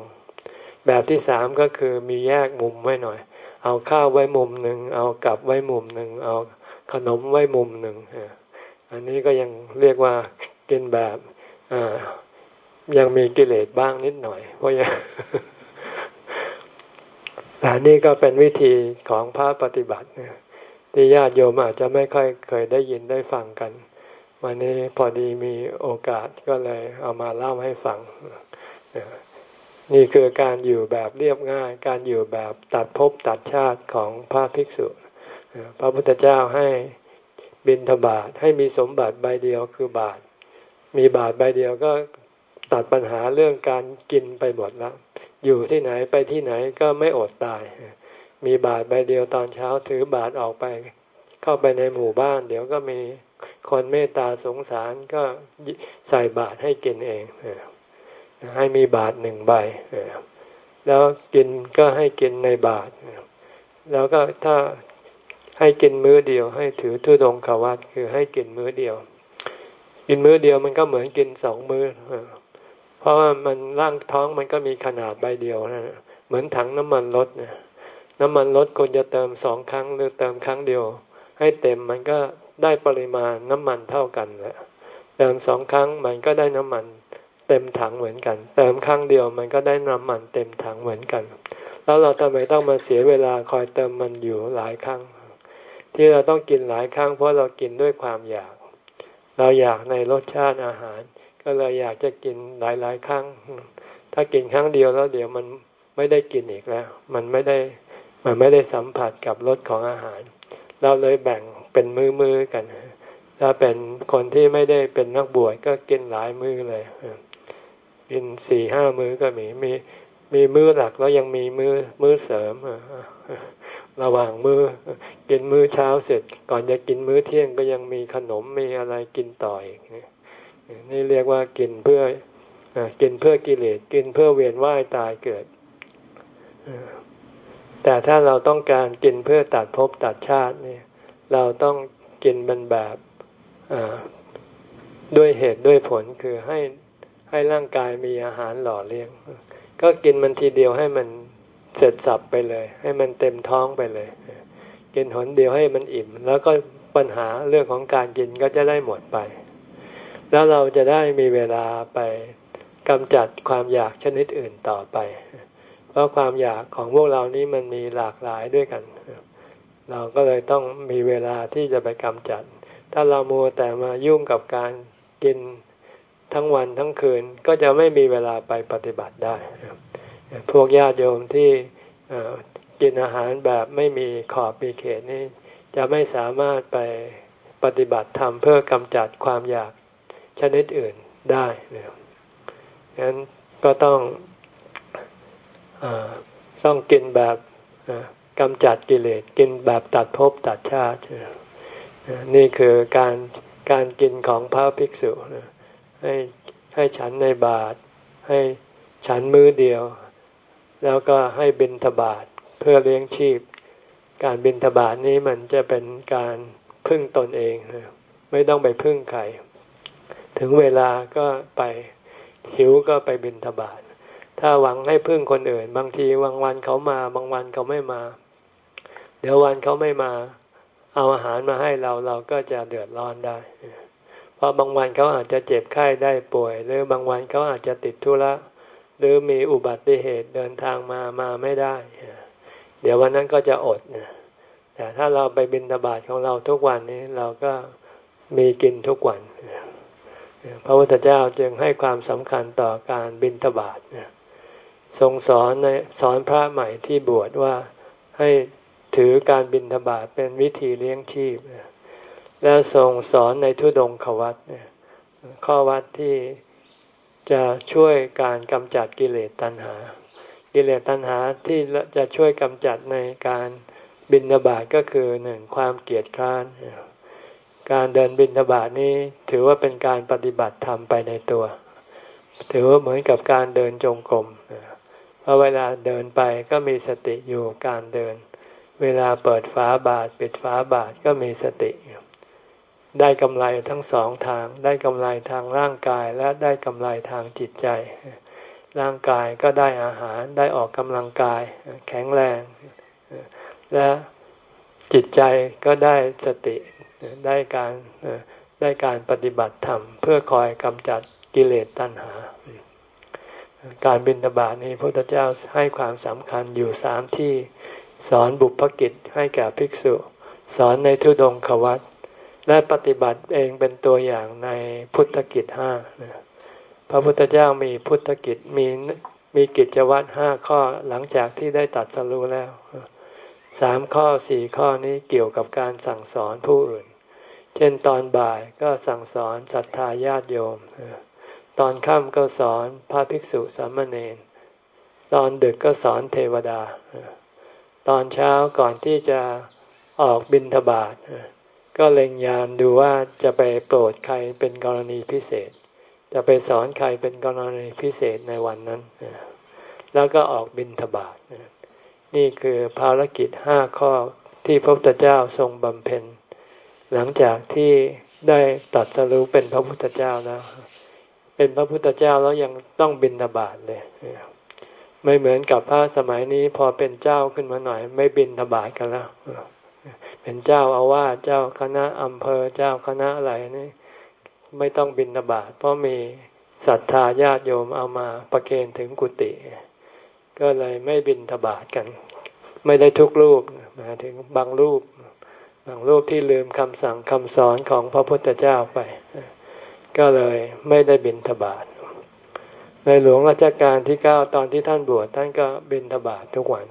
แบบที่สามก็คือมีแยกมุมไว้หน่อย เอาข้าวไว้มุมหนึ่งเอากับไว้มุมหนึ่งเอาขนมไว้มุมหนึ่งอันนี้ก็ยังเรียกว่ากินแบบ ยังมีกิเลสบ้างนิดหน่อย เพราะยังแต่นี่ก็เป็นวิธีของพระปฏิบัติที่ญาติโยมอาจจะไม่ค่อยเคยได้ยินได้ฟังกัน วันนี้พอดีมีโอกาสก็เลยเอามาเล่าให้ฟัง นี่คือการอยู่แบบเรียบง่าย การอยู่แบบตัดภพตัดชาติของพระภิกษุ พระพุทธเจ้าให้บินทบาทให้มีสมบัติใบเดียวคือบาท มีบาทใบเดียวก็ ตัดปัญหาเรื่องการกินไปหมดแล้ว อยู่ที่ไหนไปที่ไหนก็ไม่อดตาย มีบาทใบเดียวตอนเช้าถือบาทออกไป เข้าไปในหมู่บ้าน เดี๋ยวก็มีคนเมตตาสงสารก็ใส่บาทให้กินเองให้มีบาทหนึ่งใบแล้วกินก็ให้กินในบาทแล้วก็ถ้าให้กินมื้อเดียว ให้ถือทุดงขวัตคือให้กินมื้อเดียว กินมื้อเดียวมันก็เหมือนกินสองมื้อ เพราะว่ามันร่างท้องมันก็มีขนาดใบเดียวนะเหมือนถังน้ำมันรถนะน้ำมันรถควรจะเติมสองครั้งหรือเติมครั้งเดียว ให้เต็มมันก็ได้ปริมาณน้ำมันเท่ากันแหละเติมสองครั้งมันก็ได้น้ำมัน เต็มถังเหมือนกัน เติมครั้งเดียวมันก็ได้น้ำมันเต็มถังเหมือนกัน แล้วเราทำไมต้องมาเสียเวลาคอยเติมมันอยู่หลายครั้ง ที่เราต้องกินหลายครั้งเพราะเรากินด้วยความอยาก เราอยากในรสชาติอาหาร ก็เลยอยากจะกินหลายๆครั้ง ถ้ากินครั้งเดียวแล้วเดี๋ยวมันไม่ได้กินอีกแล้ว มันไม่ได้มันไม่ได้สัมผัสกับรสของอาหาร เราเลยแบ่งเป็นมือๆกัน ถ้าเป็นคนที่ไม่ได้เป็นนักบวชก็กินหลายมือเลย กินสี่ห้ามื้อก็มีมีมีมื้อหลักแล้วยังมีมื้อมื้อเสริมระหว่างมือ้อกินมื้อเช้าเสร็จ ก่อนจะกินมื้อเที่ยงก็ยังมีขนมมีอะไรกินต่ออีกนี่ นี่เรียกว่ากินเพื่อกินเพื่อกิเลสกินเพื่อเวียนว่ายตายเกิด แต่ถ้าเราต้องการกินเพื่อตัดภพตัดชาติเนี่ยเราต้องกินมันแบบด้วยเหตุด้วยผลคือให้ให้ร่างกายมีอาหารหล่อเลี้ยง ก็กินมันทีเดียวให้มันเสร็จสับไปเลย ให้มันเต็มท้องไปเลย กินหนเดียวให้มันอิ่ม แล้วก็ปัญหาเรื่องของการกินก็จะได้หมดไป แล้วเราจะได้มีเวลาไปกำจัดความอยากชนิดอื่นต่อไป เพราะความอยากของพวกเรานี้มันมีหลากหลายด้วยกัน เราก็เลยต้องมีเวลาที่จะไปกำจัด ถ้าเรามัวแต่มายุ่งกับการกินทั้งวันทั้งคืนก็จะไม่มีเวลาไปปฏิบัติได้ พวกญาติโยมที่กินอาหารแบบไม่มีขอบมีเขตนี้จะไม่สามารถไปปฏิบัติธรรมเพื่อกำจัดความอยาก ชนิดอื่นได้นะฉะนั้นก็ต้องอต้องกินแบบกำจัดกิเลสกินแบบตัดภพตัดชาติ นี่คือการการกินของพระภิกษุให้ให้ฉันในบาตรให้ฉันมือเดียว แล้วก็ให้บิณฑบาตเพื่อเลี้ยงชีพ การบิณฑบาตนี้มันจะเป็นการพึ่งตนเอง ไม่ต้องไปพึ่งใคร ถึงเวลาก็ไปหิวก็ไปบิณฑบาตถ้าหวังให้พึ่งคนอื่น บางทีบางวันเขามา บางวันเขาไม่มา เดี๋ยววันเขาไม่มา เอาอาหารมาให้เราเราก็จะเดือดร้อนได้ เพราะบางวันเขาอาจจะเจ็บไข้ได้ป่วย หรือบางวันเขาอาจจะติดธุระหรือมีอุบัติเหตุเดินทางมามาไม่ได้ เดี๋ยววันนั้นก็จะอดแต่ถ้าเราไปบินตบาทของเราทุกวันนี้ เราก็มีกินทุกวัน พระพุทธเจ้าจึงให้ความสำคัญต่อการบินตบาททรงสอนในสอนพระใหม่ที่บวชว่าให้ถือการบินทบาทเป็นวิธีเลี้ยงชีพ และทรงสอนในทุดงขวัตข้อวัดที่จะช่วยการกำจัดกิเลสตัณหา กิเลสตัณหาที่จะช่วยกำจัดในการบินทบาทก็คือหนึ่งความเกียดคร้าน การเดินบินทบาทนี้ถือว่าเป็นการปฏิบัติธรรมไปในตัว ถือว่าเหมือนกับการเดินจงกรมเพราะเวลาเดินไปก็มีสติอยู่การเดิน เวลาเปิดฝาบาทปิดฝาบาทก็มีสติ ได้กำไรทั้งสองทาง ได้กำไรทางร่างกายและได้กำไรทางจิตใจ ร่างกายก็ได้อาหารได้ออกกำลังกาย แข็งแรง และจิตใจก็ได้สติ ได้การได้การปฏิบัติธรรม เพื่อคอยกำจัดกิเลสตัณหา การบินตบาทนี้พระพุทธเจ้าให้ความสำคัญอยู่สามที่สอนบุพกิจให้แก่ภิกษุ สอนในทุดงควัตและปฏิบัติเองเป็นตัวอย่างในพุทธกิจห้าพระพุทธเจ้ามีพุทธกิจมีมีกิจวัตรห้าข้อหลังจากที่ได้ตัดสรู้แล้วสามข้อสี่ข้อนี้เกี่ยวกับการสั่งสอนผู้อื่น เช่นตอนบ่ายก็สั่งสอนศรัทธาญาติโยม ตอนค่ำก็สอนพระภิกษุสามเณร ตอนดึกก็สอนเทวดา ตอนเช้าก่อนที่จะออกบินทบาทก็เล็งยานดูว่าจะไปโปรดใครเป็นกรณีพิเศษ จะไปสอนใครเป็นกรณีพิเศษในวันนั้น แล้วก็ออกบินทบาทนี่คือภารกิจห้าข้อที่พระพุทธเจ้าทรงบำเพ็ญ หลังจากที่ได้ตัดสรู้เป็นพระพุทธเจ้าแล้ว เป็นพระพุทธเจ้าแล้วยังต้องบินทบาทเลยไม่เหมือนกับพระสมัยนี้พอเป็นเจ้าขึ้นมาหน่อย ไม่บินทบาทกันแล้ว เป็นเจ้าอาวาสเจ้าคณะอำเภอเจ้าคณะอะไรนี่ไม่ต้องบินทบาทเพราะมีศรัทธาญาติโยมเอามาประเคนถึงกุฏิก็เลยไม่บินทบาทกัน ไม่ได้ทุกรูปมาถึงบางรูปางรูปที่ลืมคำสั่งคำสอนของพระพุทธเจ้าไป ก็เลยไม่ได้บินทบาทในหลวงรัชกาลที่เก้าตอนที่ท่านบวชท่านก็บินทบาททุกวัน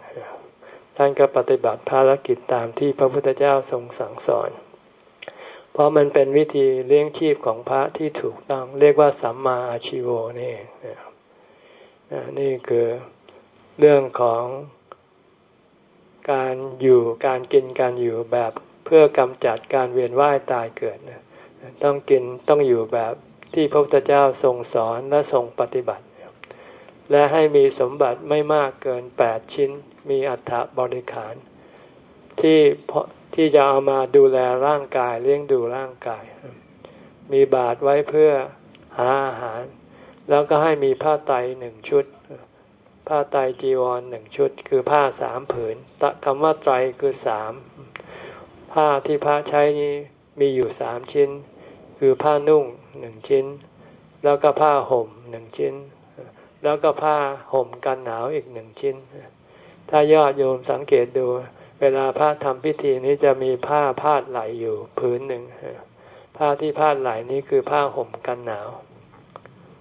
ท่านก็ปฏิบัติภารกิจตามที่พระพุทธเจ้าทรงสั่งสอน เพราะมันเป็นวิธีเลี้ยงชีพของพระที่ถูกต้องเรียกว่าสัมมาอาชิโวนี่นี่คือเรื่องของการอยู่การกินการอยู่แบบ พื่อกำจัดการเวียนว่ายตายเกิดต้องกินต้องอยู่แบบที่พระพุทธเจ้าทรงสอนและทรงปฏิบัติ และให้มีสมบัติไม่มากเกินแปดชิ้น มีอัฐบริขาร ที่ที่จะเอามาดูแลร่างกายเลี้ยงดูร่างกาย มีบาทไว้เพื่อหาอาหาร แล้วก็ให้มีผ้าไตหนึ่งชุด ผ้าไตจีวรหนึ่งชุด คือผ้าสามผืนคำว่าไตรคือสาม ผ้าที่พระใช้นี้มีอยู่สามชิ้น คือผ้านุ่งหนึ่งชิ้น แล้วก็ผ้าห่มหนึ่งชิ้น แล้วก็ผ้าห่มกันหนาวอีกหนึ่งชิ้น ถ้ายอดโยมสังเกตดู เวลาพระทำพิธีนี้จะมีผ้าพาดไหลอยู่พื้นหนึ่งผ้าที่พาดไหลนี้คือผ้าห่มกันหนาว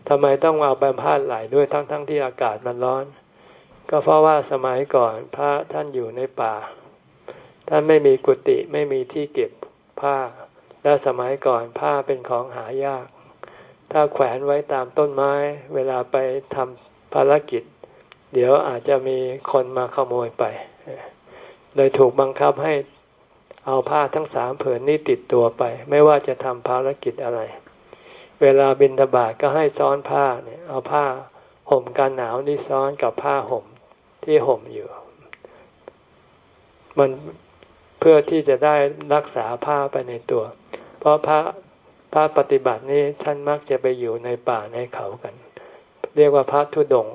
ทำไมต้องเอาไปพาดไหลด้วยทั้งๆทที่อากาศมันร้อน ก็เพราะว่าสมัยก่อนพระท่านอยู่ในป่า ท่านไม่มีกุฏิไม่มีที่เก็บผ้า และสมัยก่อนผ้าเป็นของหายาก ถ้าแขวนไว้ตามต้นไม้ เวลาไปทำภารกิจ เดี๋ยวอาจจะมีคนมาขโมยไป เลยถูกบังคับให้เอาผ้าทั้งสามผืนนี้ติดตัวไป ไม่ว่าจะทำภารกิจอะไร เวลาบินทบาทก็ให้ซ้อนผ้าเนี่ยเอาผ้าห่มกันหนาวนี่ซ้อนกับผ้าห่มที่ห่มอยู่ มัน เพื่อที่จะได้รักษาผ้าไปในตัว เพราะพระพระปฏิบัตินี้ท่านมักจะไปอยู่ในป่าในเขากัน เรียกว่าพระทุดง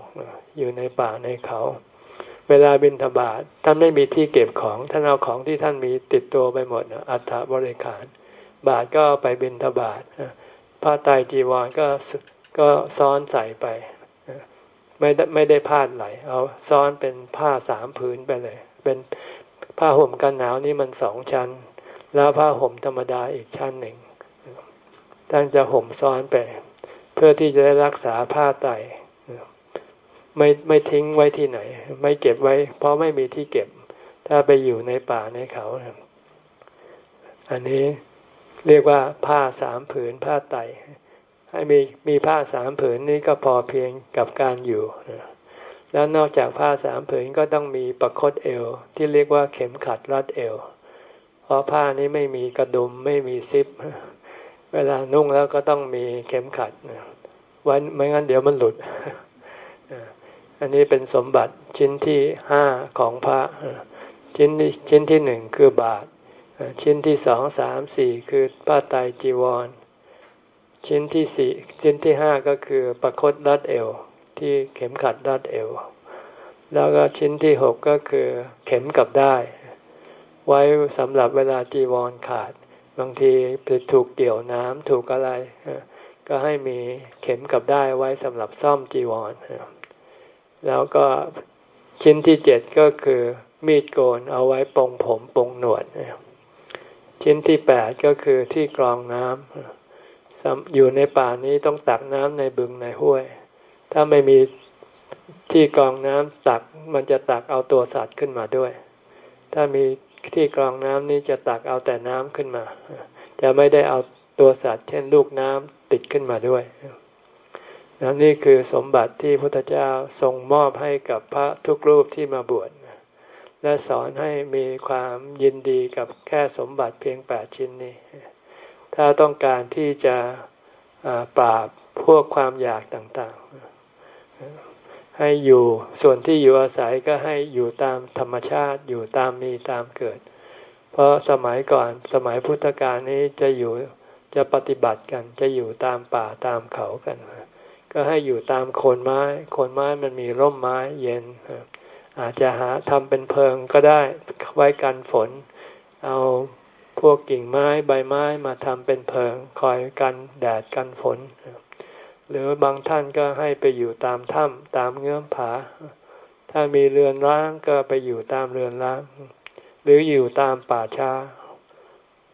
อยู่ในป่าในเขา เวลาบินทบาทท่านไม่มีที่เก็บของท่านเอาของที่ท่านมีติดตัวไปหมดอัฐบริขาร บาทก็ไปบินทบาทผ้าไตจีวรก็ก็ซ้อนใส่ไปไม่ไม่ได้พาดไหลเอาซ้อนเป็นผ้าสามผืนไปเลย เป็น ผ้าห่มกันหนาวนี่มันสองชั้น แล้วผ้าห่มธรรมดาอีกชั้นหนึ่งท่านจะห่มซ้อนไป เพื่อที่จะได้รักษาผ้าไตไม่ไม่ทิ้งไว้ที่ไหน ไม่เก็บไว้ เพราะไม่มีที่เก็บ ถ้าไปอยู่ในป่าในเขาอันนี้เรียกว่าผ้าสามผืนผ้าไตให้มีมีผ้าสามผืนนี้ก็พอเพียงกับการอยู่ แล้วนอกจากผ้าสามผืนก็ต้องมีประคตเอว ที่เรียกว่าเข็มขัดรัดเอว เพราะผ้านี้ไม่มีกระดุมไม่มีซิป เวลานุ่งแล้วก็ต้องมีเข็มขัดวันไม่งั้นเดี๋ยวมันหลุด อันนี้เป็นสมบัติชิ้นที่ห้าของพระ ชิ้นชิ้นที่หนึ่งคือบาท ชิ้นที่สองสามสี่คือผ้าไตจีวร ชิ้นที่สี่ชิ้นที่ห้าก็คือประคตรัดเอว ที่เข็มขัดรัดเอว แล้วก็ชิ้นที่หกก็คือเข็มกับได้ ไว้สำหรับเวลาจีวรขาด บางทีถูกเกี่ยวน้ำถูกอะไร ก็ให้มีเข็มกับได้ไว้สำหรับซ่อมจีวร แล้วก็ชิ้นที่เจ็ดก็คือมีดโกนเอาไว้ปองผมปองหนวด ชิ้นที่แปดก็คือที่กรองน้ำอยู่ในป่านี้ต้องตักน้ำในบึงในห้วย ถ้าไม่มีที่กรองน้ำตักมันจะตักเอาตัวสัตว์ขึ้นมาด้วย ถ้ามีที่กรองน้ำนี้จะตักเอาแต่น้ำขึ้นมา จะไม่ได้เอาตัวสัตว์ เช่นลูกน้ำติดขึ้นมาด้วยนนี่คือสมบัติที่พระพุทธเจ้าทรงมอบให้กับพระทุกรูปที่มาบวชและสอนให้มีความยินดีกับแค่สมบัติเพียงแปดชิ้นนี้ ถ้าต้องการที่จะปราบพวกความอยากต่างๆ ให้อยู่ส่วนที่อยู่อาศัยก็ให้อยู่ตามธรรมชาติอยู่ตามมีตามเกิด เพราะสมัยก่อนสมัยพุทธกาลนี้จะอยู่จะปฏิบัติกันจะอยู่ตามป่าตามเขากัน ก็ให้อยู่ตามโคนไม้ โคนไม้มันมีร่มไม้เย็น อาจจะหาทำเป็นเพิงก็ได้ไว้กันฝน เอาพวกกิ่งไม้ใบไม้มาทำเป็นเพิง คอยกันแดดกันฝน หรือบางท่านก็ให้ไปอยู่ตามถ้ำตามเงื้อมผา ถ้ามีเรือนร้างก็ไปอยู่ตามเรือนร้าง หรืออยู่ตามป่าช้า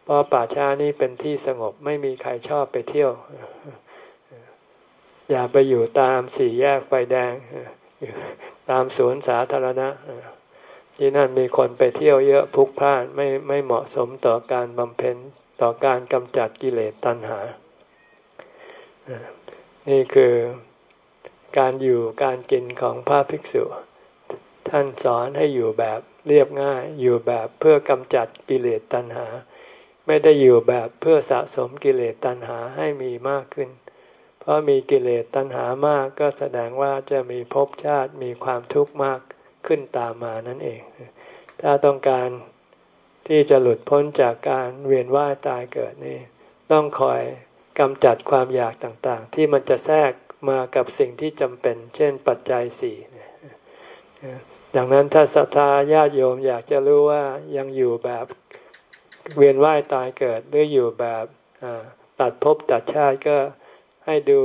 เพราะป่าช้านี่เป็นที่สงบไม่มีใครชอบไปเที่ยว อย่าไปอยู่ตามสี่แยกไฟแดง ตามสวนสาธารณะ ที่นั่นมีคนไปเที่ยวเยอะพุกพ่านไม่ไม่เหมาะสมต่อการบำเพ็ญต่อการกำจัดกิเลสตัณหา นี่คือการอยู่การกินของพระภิกษุ ท่านสอนให้อยู่แบบเรียบง่าย อยู่แบบเพื่อกำจัดกิเลสตัณหา ไม่ได้อยู่แบบเพื่อสะสมกิเลสตัณหาให้มีมากขึ้น เพราะมีกิเลสตัณหามากก็แสดงว่าจะมีภพชาติมีความทุกข์มากขึ้นตามมานั่นเอง ถ้าต้องการที่จะหลุดพ้นจากการเวียนว่ายตายเกิดนี่ต้องคอย กำจัดความอยากต่างๆ ที่มันจะแทรกมากับสิ่งที่จำเป็น เช่นปัจจัยสี่ดังนั้นถ้าศรัทธาญาติโยมอยากจะรู้ว่ายังอยู่แบบเวียนว่ายตายเกิดหรืออยู่แบบตัดภพตัดชาติก็ให้ดู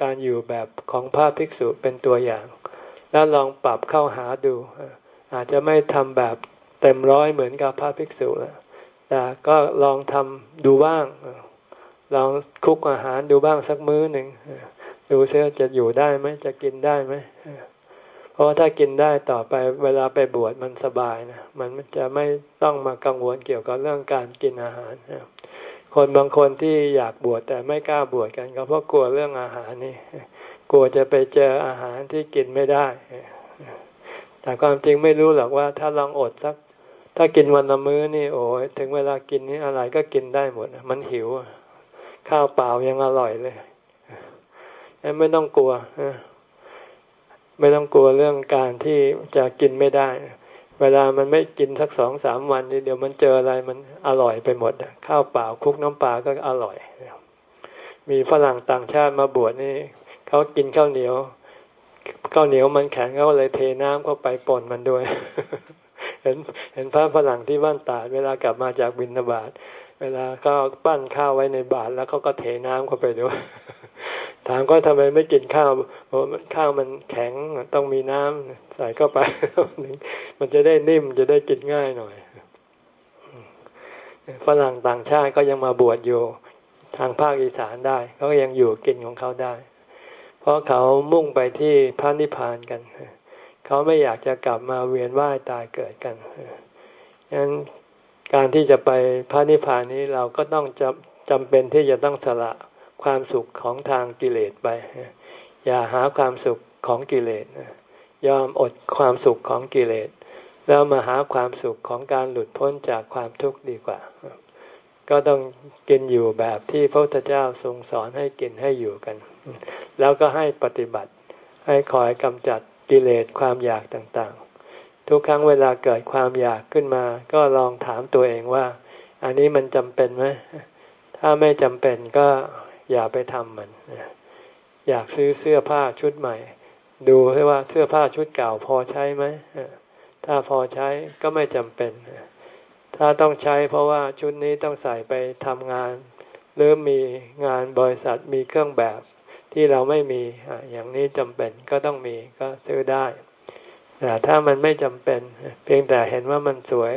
การอยู่แบบของพระภิกษุเป็นตัวอย่าง แล้วลองปรับเข้าหาดู อาจจะไม่ทำแบบเต็มร้อยเหมือนกับพระภิกษุแล้วแต่ก็ลองทำดูบ้าง ลองคุกอาหารดูบ้างสักมื้อหนึ่งดูเสียจะอยู่ได้ไหมจะกินได้ไหมเพราะถ้ากินได้ต่อไปเวลาไปบวชมันสบายนะมันจะไม่ต้องมากังวลเกี่ยวกับเรื่องการกินอาหารคนบางคนที่อยากบวชแต่ไม่กล้าบวชกันก็เพราะกลัวเรื่องอาหารนี่กลัวจะไปเจออาหารที่กินไม่ได้ แต่ความจริงไม่รู้หรอกว่า ถ้าลองอดสัก ถ้ากินวันละมื้อนี่โอ้ยถึงเวลากินนี่อะไรก็กินได้หมดมันหิว ข้าวเปล่ายังอร่อยเลยไม่ต้องกลัวไม่ต้องกลัวเรื่องการที่จะกินไม่ได้ เวลามันไม่กินสักสองสามวันเดี๋ยวมันเจออะไรมันอร่อยไปหมดข้าวเปล่าคุกน้ำปลาก็อร่อย มีฝรั่งต่างชาติมาบวชนี่เขากินข้าวเหนียวข้าวเหนียวมันแข็งเขาเลยเทน้ำเข้าไปป่นมันด้วย เห็นเห็นพระฝรั่งที่บ้านตาดเวลากลับมาจากบินนบาต เวลาเขาปั้นข้าวไว้ในบาตรแล้วเขาก็เทน้ำเข้าไปด้วย ถามก็ทำไมไม่กินข้าวเพราะข้าวมันแข็งต้องมีน้ำใส่เข้าไปมันจะได้นิ่มจะได้กินง่ายหน่อยฝรั่งต่างชาติก็ยังมาบวชอยู่ทางภาคอีสานได้เขาก็ยังอยู่กินของเขาได้ เพราะเขามุ่งไปที่พระนิพพานกัน เขาไม่อยากจะกลับมาเวียนว่ายตายเกิดกันฉะนั้น การที่จะไปพระนิพพานนี้เราก็ต้องจำจำเป็นที่จะต้องสละความสุขของทางกิเลสไป อย่าหาความสุขของกิเลสยอมอดความสุขของกิเลส แล้วมาหาความสุขของการหลุดพ้นจากความทุกข์ดีกว่า ก็ต้องกินอยู่แบบที่พระพุทธเจ้าทรงสอนให้กินให้อยู่กัน แล้วก็ให้ปฏิบัติให้คอยกำจัดกิเลสความอยากต่างๆ ทุกครั้งเวลาเกิดความอยากขึ้นมา ก็ลองถามตัวเองว่า อันนี้มันจำเป็นไหมถ้าไม่จำเป็นก็อย่าไปทำมัน อยากซื้อเสื้อผ้าชุดใหม่ ดูให้ว่าเสื้อผ้าชุดเก่าพอใช้ไหมถ้าพอใช้ก็ไม่จำเป็น ถ้าต้องใช้เพราะว่าชุดนี้ต้องใส่ไปทำงาน หรือมีงานบริษัทมีเครื่องแบบที่เราไม่มีอย่างนี้จำเป็นก็ต้องมีก็ซื้อได้ แต่ถ้ามันไม่จำเป็น เพียงแต่เห็นว่ามันสวย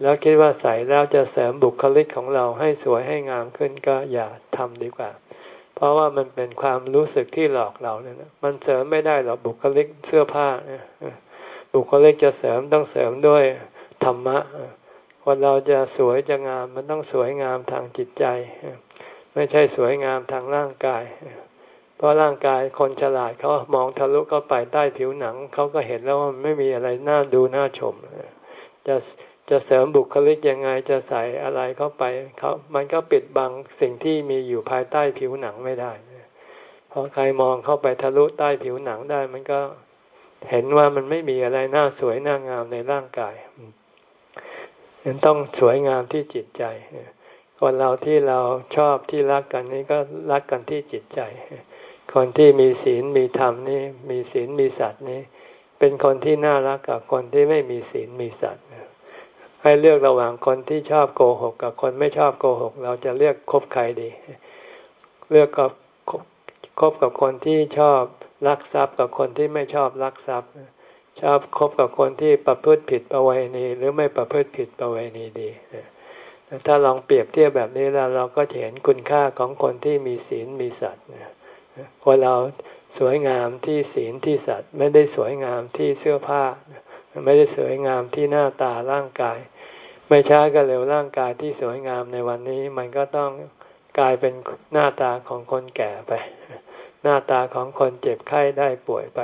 แล้วคิดว่าใส่แล้วจะเสริมบุคลิกของเราให้สวยให้งามขึ้นก็อย่าทำดีกว่า เพราะว่ามันเป็นความรู้สึกที่หลอกเราเนี่ยนะมันเสริมไม่ได้หรอกบุคลิกเสื้อผ้าบุคลิกจะเสริมต้องเสริมด้วยธรรมะคนเราจะสวยจะงาม มันต้องสวยงามทางจิตใจ ไม่ใช่สวยงามทางร่างกาย เพราะร่างกายคนฉลาดเขามองทะลุเข้าไปใต้ผิวหนังเขาก็เห็นแล้วว่าไม่มีอะไรน่าดูน่าชม จะจะเสริมบุคลิกยังไงจะใส่อะไรเข้าไปเขามันก็ปิดบังสิ่งที่มีอยู่ภายใต้ผิวหนังไม่ได้พอใครมองเข้าไปทะลุใต้ผิวหนังได้ มันก็เห็นว่ามันไม่มีอะไรน่าสวยน่างามในร่างกายยังต้องสวยงามที่จิตใจคนเราที่เราชอบที่รักกันนี่ก็รักกันที่จิตใจ คนที่มีศีลมีธรรมนี่มีศีลมีสัตว์นี่เป็นคนที่น่ารักกับคนที่ไม่มีศีลมีสัตว์ให้เลือกระหว่างคนที่ชอบโกหก กับคนไม่ชอบโกหก เราจะเลือกคบใครดี เลือกกับคบกับคนที่ชอบรักทรัพย์กับคนที่ไม่ชอบรักทรัพย์ ชอบคบกับคนที่ประพฤติผิดประเวณีหรือไม่ประพฤติผิดประเวณีดีถ้าลองเปรียบเทียบแบบนี้แล้วเราก็เห็นคุณค่าของคนที่มีศีลมีสัตว์ คนเราสวยงามที่ศีลที่สัตว์ไม่ได้สวยงามที่เสื้อผ้า ไม่ได้สวยงามที่หน้าตาร่างกาย ไม่ช้าก็เร็วร่างกายที่สวยงามในวันนี้ มันก็ต้องกลายเป็นหน้าตาของคนแก่ไป หน้าตาของคนเจ็บไข้ได้ป่วยไป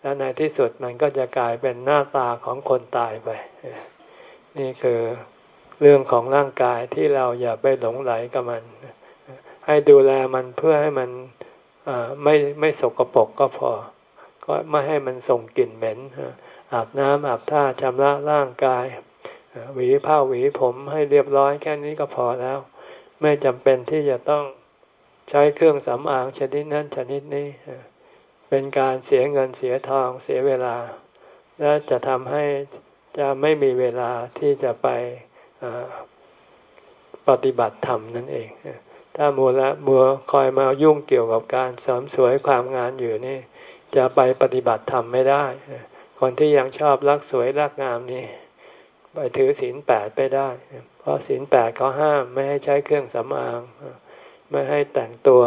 แล้วในที่สุดมันก็จะกลายเป็นหน้าตาของคนตายไป นี่คือเรื่องของร่างกายที่เราอย่าไปหลงไหลกับมัน ให้ดูแลมันเพื่อให้มัน ไม่ไม่สกปรกก็พอ ก็ไม่ให้มันส่งกลิ่นเหม็นอาบน้ำอาบท่าชำระร่างกายหวีผ้าหวีผมให้เรียบร้อยแค่นี้ก็พอแล้ว ไม่จำเป็นที่จะต้องใช้เครื่องสำอางชนิดนั้นชนิดนี้ เป็นการเสียเงินเสียทองเสียเวลา และจะทำให้จะไม่มีเวลาที่จะไปปฏิบัติธรรมนั่นเอง ถ้ามัวละมัวคอยมายุ่งเกี่ยวกับการเสริมสวยความงานอยู่นี่ จะไปปฏิบัติธรรมไม่ได้ คนที่ยังชอบรักสวยรักงามนี่ ไปถือศีลแปดไปได้ เพราะศีลแปดเขาห้ามไม่ให้ใช้เครื่องสำอาง ไม่ให้แต่งตัว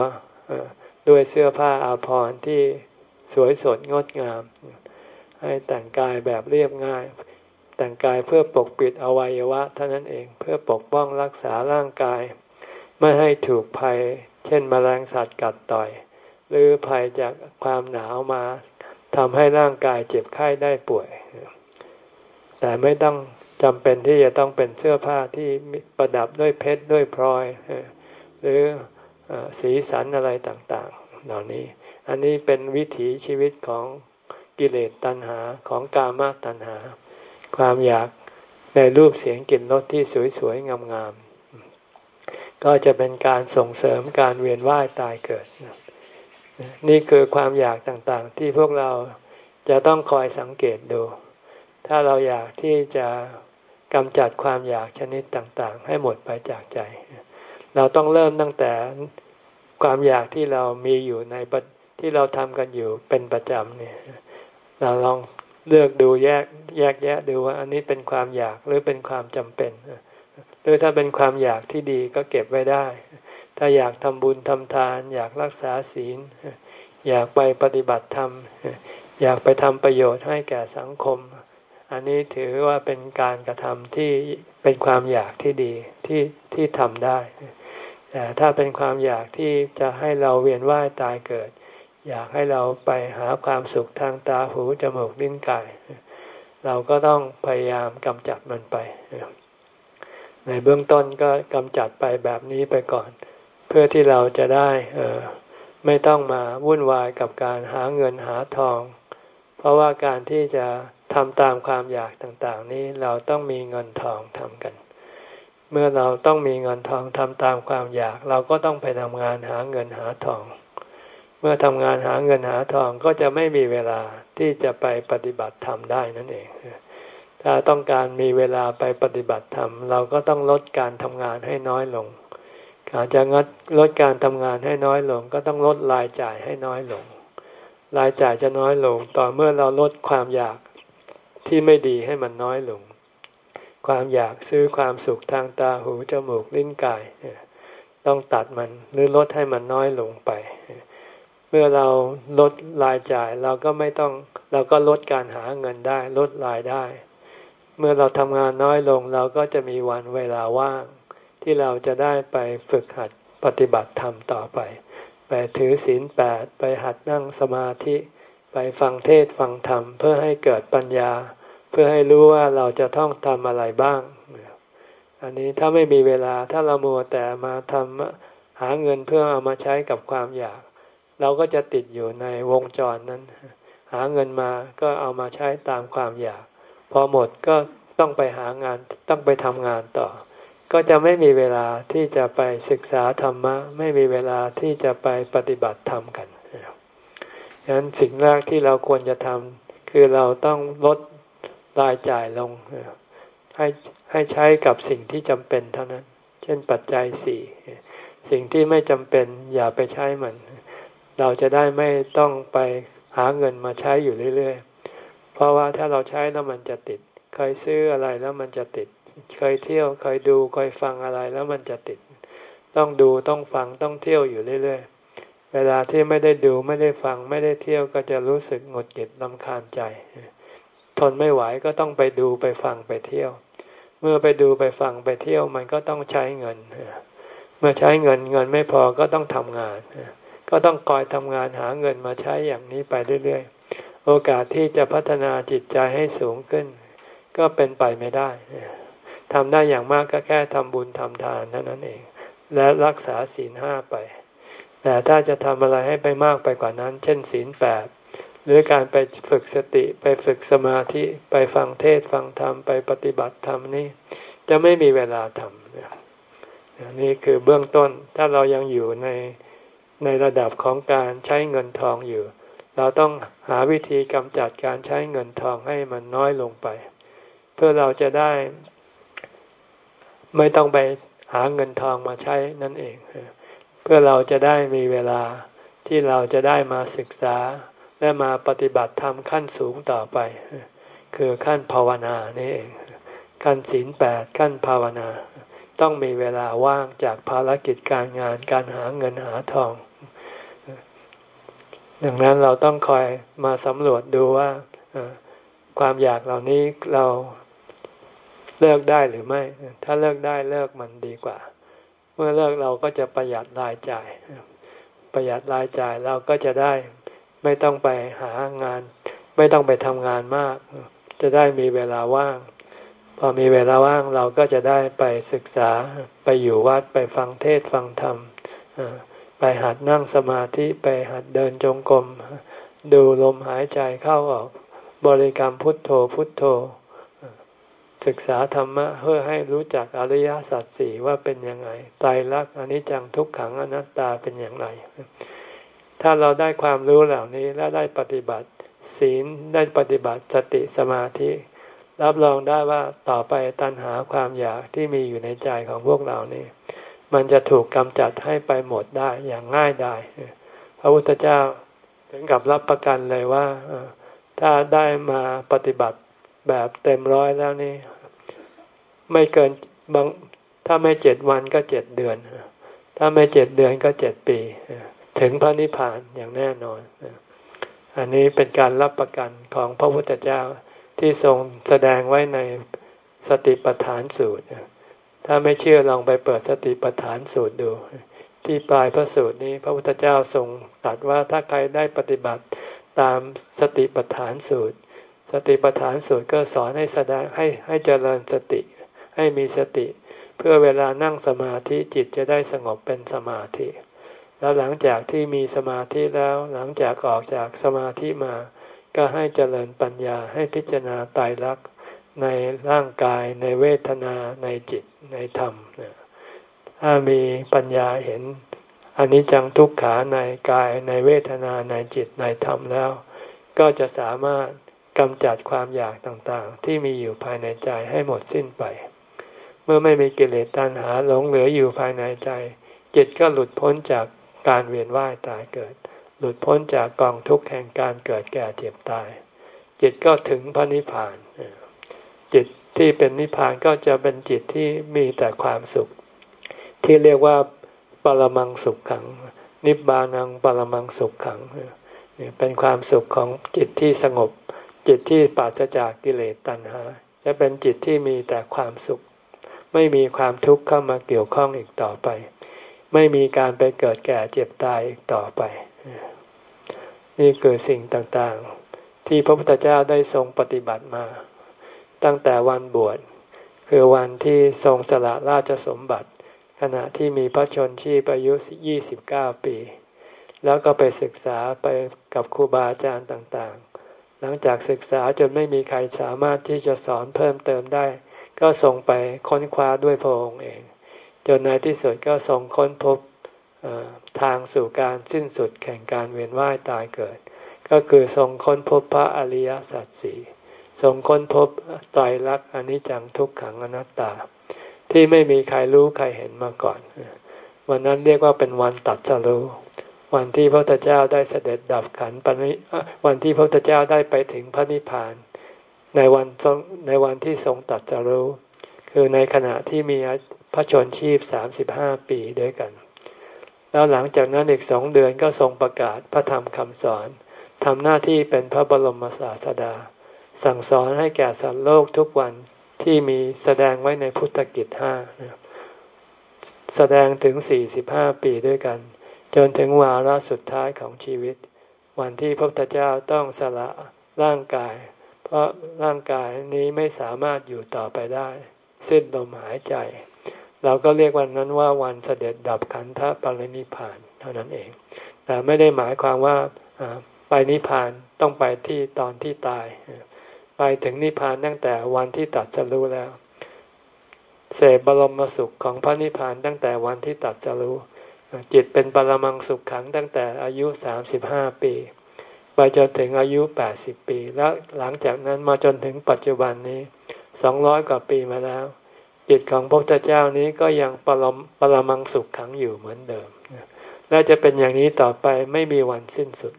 ด้วยเสื้อผ้าอาภรณ์ที่สวยสดงดงาม ให้แต่งกายแบบเรียบง่าย แต่งกายเพื่อปกปิดอวัยวะเท่านั้นเองเพื่อปกป้องรักษาร่างกาย ไม่ให้ถูกภัย เช่นมแมลงสัตว์กัดต่อย หรือภัยจากความหนาวมาทำให้ร่างกายเจ็บไข้ได้ป่วย แต่ไม่ต้องจำเป็นที่จะต้องเป็นเสื้อผ้าที่ประดับด้วยเพชรด้วยพลอย หรือสีสันอะไรต่างๆ เหล่านี้ อันนี้เป็นวิถีชีวิตของกิเลสตัณหาของกามตัณหา ความอยากในรูปเสียงกลิ่นรสที่สวยๆงามๆ ก็จะเป็นการส่งเสริมการเวียนว่ายตายเกิด นี่คือความอยากต่างๆ ที่พวกเราจะต้องคอยสังเกตดู ถ้าเราอยากที่จะกำจัดความอยากชนิดต่างๆ ให้หมดไปจากใจ เราต้องเริ่มตั้งแต่ความอยากที่เรามีอยู่ในที่เราทำกันอยู่เป็นประจำเนี่ยเราลองเลือกดูแยกแยกแยะดูว่าอันนี้เป็นความอยากหรือเป็นความจำเป็น รือถ้าเป็นความอยากที่ดีก็เก็บไว้ได้ ถ้าอยากทำบุญทำทาน อยากรักษาศีล อยากไปปฏิบัติธรรม อยากไปทำประโยชน์ให้แก่สังคม อันนี้ถือว่าเป็นการกระทำที่เป็นความอยากที่ดีที่ที่ทำได้ แต่ถ้าเป็นความอยากที่จะให้เราเวียนว่ายตายเกิด อยากให้เราไปหาความสุขทางตาหูจมูกลิ้นกาย เราก็ต้องพยายามกำจัดมันไป ในเบื้องต้นก็กำจัดไปแบบนี้ไปก่อน เพื่อที่เราจะได้ไม่ต้องมาวุ่นวายกับการหาเงินหาทอง เพราะว่าการที่จะทำตามความอยากต่างๆ นี้เราต้องมีเงินทองทำกัน เมื่อเราต้องมีเงินทองทำตามความอยาก เราก็ต้องไปทำงานหาเงินหาทอง เมื่อทำงานหาเงินหาทองก็จะไม่มีเวลาที่จะไปปฏิบัติธรรมได้นั่นเอง ถ้าต้องการมีเวลาไปปฏิบัติธรรม เราก็ต้องลดการทำงานให้น้อยลงการจะงัดลดการทำงานให้น้อยลง ก็ต้องลดรายจ่ายให้น้อยลง รายจ่ายจะน้อยลง ต่อเมื่อเราลดความอยากที่ไม่ดีให้มันน้อยลง ความอยากซื้อความสุขทางตาหูจมูกลิ้นกาย ต้องตัดมันหรือลดให้มันน้อยลงไป เมื่อเราลดรายจ่ายเราก็ไม่ต้อง เราก็ลดการหาเงินได้ ลดรายได้ เมื่อเราทำงานน้อยลงเราก็จะมีวันเวลาว่าง ที่เราจะได้ไปฝึกหัดปฏิบัติธรรมต่อไป ไปถือศีลแปดไปหัดนั่งสมาธิ ไปฟังเทศฟังธรรม เพื่อให้เกิดปัญญา เพื่อให้รู้ว่าเราจะต้องทำอะไรบ้าง อันนี้ถ้าไม่มีเวลาถ้าเรามัวแต่มาทำหาเงินเพื่อเอามาใช้กับความอยาก เราก็จะติดอยู่ในวงจรนั้น หาเงินมาก็เอามาใช้ตามความอยาก พอหมดก็ต้องไปหางานต้องไปทำงานต่อ ก็จะไม่มีเวลาที่จะไปศึกษาธรรมะ ไม่มีเวลาที่จะไปปฏิบัติธรรมกันฉะนั้นสิ่งแรกที่เราควรจะทำคือเราต้องลดรายจ่ายลง ให้ให้ใช้กับสิ่งที่จำเป็นเท่านั้น เช่นปัจจัยสี่สิ่งที่ไม่จำเป็นอย่าไปใช้มัน เราจะได้ไม่ต้องไปหาเงินมาใช้อยู่เรื่อยๆ เพราะว่าถ้าเราใช้แล้วมันจะติด เคยซื้ออะไรแล้วมันจะติด เคยเที่ยวเคยดูเคยฟังอะไรแล้วมันจะติด ต้องดูต้องฟังต้องเที่ยวอยู่เรื่อยๆ เวลาที่ไม่ได้ดูไม่ได้ฟังไม่ได้เที่ยวก็จะรู้สึกหงุดหงิดลำคาญใจ ทนไม่ไหวก็ต้องไปดูไปฟังไปเที่ยว เมื่อไปดูไปฟังไปเที่ยวมันก็ต้องใช้เงิน เมื่อใช้เงินเงินไม่พอก็ต้องทำงาน ก็ต้องคอยทำงานหาเงินมาใช้อย่างนี้ไปเรื่อยๆ โอกาสที่จะพัฒนาจิตใจให้สูงขึ้น ก็เป็นไปไม่ได้ทำได้อย่างมากก็แค่ทำบุญทำทานเท่านั้นเอง และรักษาศีลห้าไป แต่ถ้าจะทำอะไรให้ไปมากไปกว่านั้น เช่นศีลแปดหรือการไปฝึกสติไปฝึกสมาธิไปฟังเทศฟังธรรมไปปฏิบัติธรรมนี่จะไม่มีเวลาทำนี่คือเบื้องต้นถ้าเรายังอยู่ในในระดับของการใช้เงินทองอยู่ เราต้องหาวิธีกำจัดการใช้เงินทองให้มันน้อยลงไป เพื่อเราจะได้ ไม่ต้องไปหาเงินทองมาใช้นั่นเอง เพื่อเราจะได้มีเวลาที่เราจะได้มาศึกษาและมาปฏิบัติธรรมขั้นสูงต่อไป คือขั้นภาวนานี่เอง ขั้นศีลแปดขั้นภาวนา ต้องมีเวลาว่างจากภารกิจการงานการหาเงินหาทอง ดังนั้นเราต้องคอยมาสำรวจดูว่าความอยากเหล่านี้เราเลิกได้หรือไม่ ถ้าเลิกได้เลิกมันดีกว่า เมื่อเลิกเราก็จะประหยัดรายจ่าย ประหยัดรายจ่ายเราก็จะได้ไม่ต้องไปหางาน ไม่ต้องไปทำงานมาก จะได้มีเวลาว่าง พอมีเวลาว่างเราก็จะได้ไปศึกษาไปอยู่วัดไปฟังเทศฟังธรรม ไปหัดนั่งสมาธิไปหัดเดินจงกรมดูลมหายใจเข้าออก บริกรรมพุทโธพุทโธ ศึกษาธรรมะเพื่อให้รู้จักอริยสัจสี่ว่าเป็นยังไงไตรลักษณ์อนิจจังทุกขังอนัตตาเป็นอย่างไร ถ้าเราได้ความรู้เหล่านี้และได้ปฏิบัติ ศีลได้ปฏิบัติสติสมาธิ รับรองได้ว่าต่อไปตัณหาความอยากที่มีอยู่ในใจของพวกเรานี่ มันจะถูกกำจัดให้ไปหมดได้อย่างง่ายได้พระพุทธเจ้าถึงกับรับประกันเลยว่าถ้าได้มาปฏิบัติแบบเต็มร้อยแล้วนี่ ไม่เกินบางถ้าไม่เจ็ดวันก็เจ็ดเดือน ถ้าไม่เจ็ดเดือนก็เจ็ดปี ถึงพระนิพพานอย่างแน่นอน อันนี้เป็นการรับประกันของพระพุทธเจ้าที่ทรงแสดงไว้ในสติปัฏฐานสูตร ถ้าไม่เชื่อลองไปเปิดสติปัฏฐานสูตรดู ที่ปลายพระสูตรนี้ พระพุทธเจ้าทรงตรัสว่าถ้าใครได้ปฏิบัติตามสติปัฏฐานสูตร สติปัฏฐานสูตรก็สอนให้แสดงให้ให้เจริญสติให้มีสติ เพื่อเวลานั่งสมาธิจิตจะได้สงบเป็นสมาธิ แล้วหลังจากที่มีสมาธิแล้วหลังจากออกจากสมาธิมา ก็ให้เจริญปัญญาให้พิจารณาตายรัก ในร่างกายในเวทนาในจิตในธรรมถ้ามีปัญญาเห็นอันนี้จังทุกขาในกายในเวทนาในจิตในธรรมแล้ว ก็จะสามารถกำจัดความอยากต่างๆ ที่มีอยู่ภายในใจให้หมดสิ้นไป เมื่อไม่มีกิเลสตัณหาหลงเหลืออยู่ภายในใจ จิตก็หลุดพ้นจากการเวียนว่ายตายเกิด หลุดพ้นจากกองทุกข์แห่งการเกิดแก่เจ็บตาย จิตก็ถึงพระนิพพาน จิตที่เป็นนิพพานก็จะเป็นจิตที่มีแต่ความสุข ที่เรียกว่าปรมังสุขขัง นิบานังปรมังสุขขังเป็นความสุขของจิตที่สงบ จิตที่ปราศจากกิเลสตัณหา จะเป็นจิตที่มีแต่ความสุข ไม่มีความทุกข์เข้ามาเกี่ยวข้องอีกต่อไป ไม่มีการไปเกิดแก่เจ็บตายอีกต่อไป นี่คือสิ่งต่างๆ ที่พระพุทธเจ้าได้ทรงปฏิบัติมา ตั้งแต่วันบวชคือวันที่ทรงสละราชสมบัติ ขณะที่มีพระชนชีพอายุ 29 ปี แล้วก็ไปศึกษาไปกับครูบาอาจารย์ต่างๆ หลังจากศึกษาจนไม่มีใครสามารถที่จะสอนเพิ่มเติมได้ ก็ส่งไปค้นคว้าด้วยพระองค์เอง จนในที่สุดก็ทรงค้นพบทางสู่การสิ้นสุดแข่งการเวียนว่ายตายเกิด ก็คือทรงค้นพบพระอริยสัจสี่ ทรงค้นพบไตรลักษณ์อนิจจังทุกขังอนัตตา ที่ไม่มีใครรู้ใครเห็นมาก่อน วันนั้นเรียกว่าเป็นวันตัดสรู้วันที่พระพุทธเจ้าได้เสด็จดับขันปณิวันที่พระพุทธเจ้าได้ไปถึงพระนิพพาน ในวันในวันที่ทรงตัดสรู้ คือในขณะที่มีพระชนชีพสามสิบห้าปีด้วยกัน แล้วหลังจากนั้นอีกสองเดือนก็ทรงประกาศพระธรรมคำสอนทำหน้าที่เป็นพระบรมศาสดา สั่งสอนให้แก่สัตว์โลกทุกวันที่มีแสดงไว้ในพุทธกิจห้าแสดงถึงสี่สิบห้าปีด้วยกัน จนถึงวาระสุดท้ายของชีวิต วันที่พระพุทธเจ้าต้องสละร่างกาย เพราะร่างกายนี้ไม่สามารถอยู่ต่อไปได้ สิ้นลมหายใจ เราก็เรียกวันนั้นว่าวันเสด็จดับขันธปรินิพาน เท่านั้นเอง แต่ไม่ได้หมายความว่าไปนิพพานต้องไปที่ตอนที่ตาย ไปถึงนิพพานตั้งแต่วันที่ตัดสรู้แล้ว เสพบรมสุขของพระนิพพานตั้งแต่วันที่ตัดสรู้จิตเป็นปรมังสุขขังตั้งแต่อายุสามสิบห้าปี ไปจนถึงอายุแปดสิบปี แล้วหลังจากนั้นมาจนถึงปัจจุบันนี้สองร้อยกว่าปีมาแล้ว จิตของพระพุทธเจ้านี้ก็ยังปรมปรมังสุขขังอยู่เหมือนเดิมและจะเป็นอย่างนี้ต่อไปไม่มีวันสิ้นสุด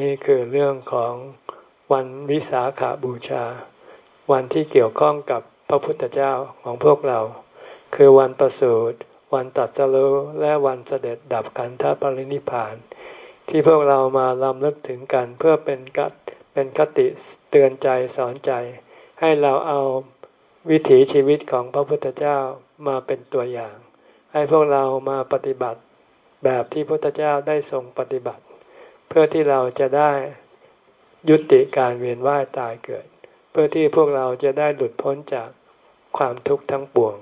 นี่คือเรื่องของ วันวิสาขาบูชา วันที่เกี่ยวข้องกับพระพุทธเจ้าของพวกเรา คือวันประสูติวันตัดสรุและวันเสด็จดับกันทปรินิพาน ที่พวกเรามาลำลึกถึงกันเพื่อเป็นกัดเป็นคติเตือนใจสอนใจ ให้เราเอาวิถีชีวิตของพระพุทธเจ้ามาเป็นตัวอย่าง ให้พวกเรามาปฏิบัติแบบที่พระพุทธเจ้าได้ทรงปฏิบัติ เพื่อที่เราจะได้ ยุติการเวียนว่ายตายเกิด เพื่อที่พวกเราจะได้หลุดพ้นจากความทุกข์ทั้งปวง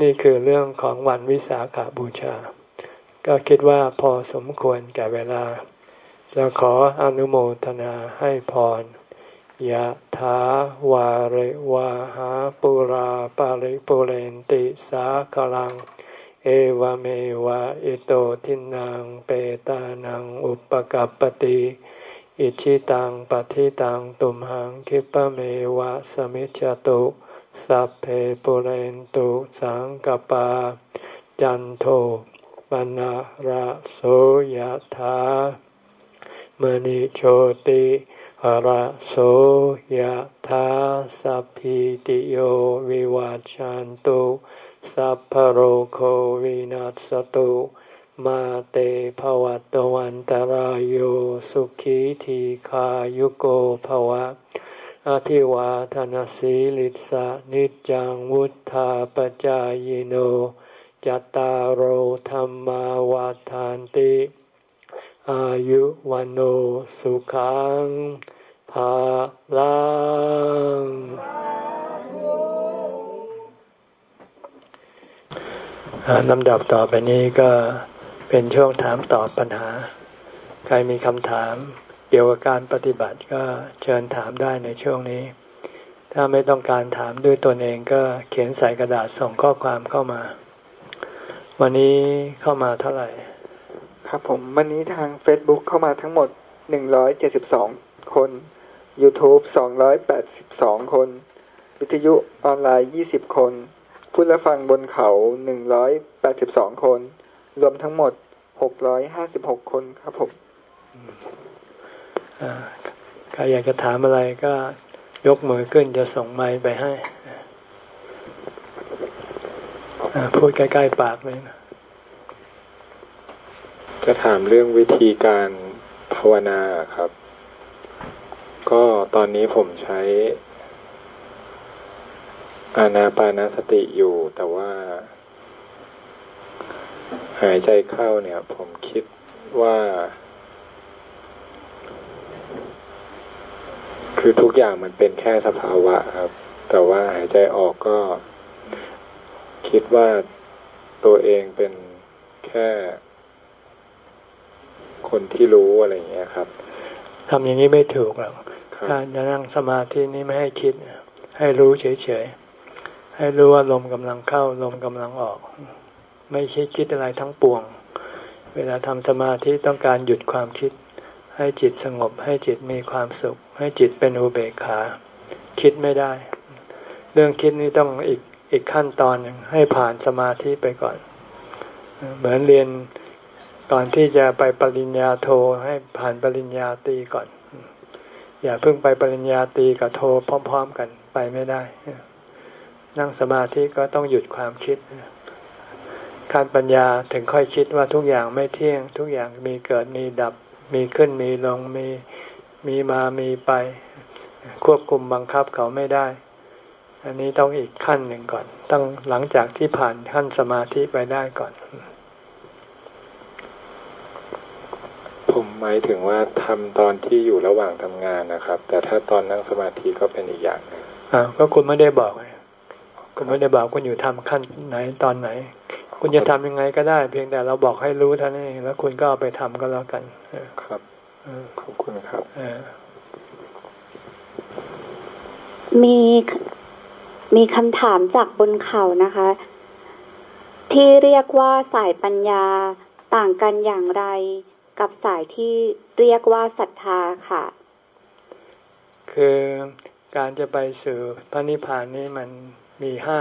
นี่คือเรื่องของวันวิสาขาบูชา ก็คิดว่าพอสมควรแก่เวลาแล้วขออนุโมทนาให้พรยะถาวาริวาหาปุราปาริปุเรนติสากลัง เอวเมวะอิโตทินังเปตานังอุปกัรปติ อิชิตังปฏิตังตุมหังคิปะเมวะสมิจจตุสัพเพปุเรนตุสังกปา จันโทปนะระโสยธามณิโชติระโสยธาสัพพิติโยวิวัจจันตุสัพพโรโควินัสตุ มาเตภวัตวันตารโยสุขีทีขายุโกภวะ อธิวาทนสีลิสานิจังวุธาปจายโนจตารโหธรรมาวาทานติ อายุวันโอสุขังภาลังลำดับต่อไปนี้ก็ เป็นช่วงถามตอบปัญหา ใครมีคำถามเกี่ยวกับการปฏิบัติก็เชิญถามได้ในช่วงนี้ ถ้าไม่ต้องการถามด้วยตนเองก็เขียนใส่กระดาษส่งข้อความเข้ามา วันนี้เข้ามาเท่าไหร่ ครับผม วันนี้ทาง Facebook เข้ามาทั้งหมด 172 คน YouTube 282 คน วิทยุออนไลน์ 20 คน ผู้รับฟังบนเขา 182 คน รวมทั้งหมด656คนครับผมใครอยากจะถามอะไรก็ยกมือขึ้นจะส่งไม้ไปให้พูดใกล้ๆปากเลยนะจะถามเรื่องวิธีการภาวนาครับ ก็ตอนนี้ผมใช้อานาปานสติอยู่ แต่ว่า หายใจเข้าเนี่ย ผมคิดว่า คือทุกอย่างมันเป็นแค่สภาวะครับ แต่ว่าหายใจออกก็ คิดว่าตัวเองเป็นแค่ คนที่รู้อะไรอย่างเงี้ยครับทำอย่างนี้ไม่ถูกหรอกการจะนั่งสมาธินี้ไม่ให้คิด ให้รู้เฉยๆ ให้รู้ว่าลมกำลังเข้าลมกำลังออก ไม่คิดคิดอะไรทั้งปวง เวลาทำสมาธิต้องการหยุดความคิด ให้จิตสงบ ให้จิตมีความสุข ให้จิตเป็นอุเบกขา คิดไม่ได้ เรื่องคิดนี้ต้องอีกอีกขั้นตอนหนึ่งให้ผ่านสมาธิไปก่อน เหมือนเรียนก่อนที่จะไปปริญญาโทให้ผ่านปริญญาตรีก่อน อย่าเพิ่งไปปริญญาตรีกับโทพร้อม ๆ กันไปไม่ได้ นั่งสมาธิก็ต้องหยุดความคิด ขั้นปัญญาถึงค่อยคิดว่าทุกอย่างไม่เที่ยง ทุกอย่างมีเกิดมีดับ มีขึ้นมีลงมีมีมามีไป ควบคุมบังคับเขาไม่ได้ อันนี้ต้องอีกขั้นหนึ่งก่อน ต้องหลังจากที่ผ่านขั้นสมาธิไปได้ก่อน ผมหมายถึงว่าทำตอนที่อยู่ระหว่างทำงานนะครับ แต่ถ้าตอนนั่งสมาธิก็เป็นอีกอย่างนึงอ่าก็คุณไม่ได้บอกคุณไม่ได้บอกคุณอยู่ทำขั้นไหนตอนไหน คุณจะทำยังไงก็ได้ เพียงแต่เราบอกให้รู้เท่านั้นเองแล้วคุณก็เอาไปทำก็แล้วกันครับขอบคุณครับมีมีคำถามจากบนเขานะคะ ที่เรียกว่าสายปัญญาต่างกันอย่างไรกับสายที่เรียกว่าศรัทธาค่ะ คือการจะไปสู่พระนิพพานนี้มันมีห้า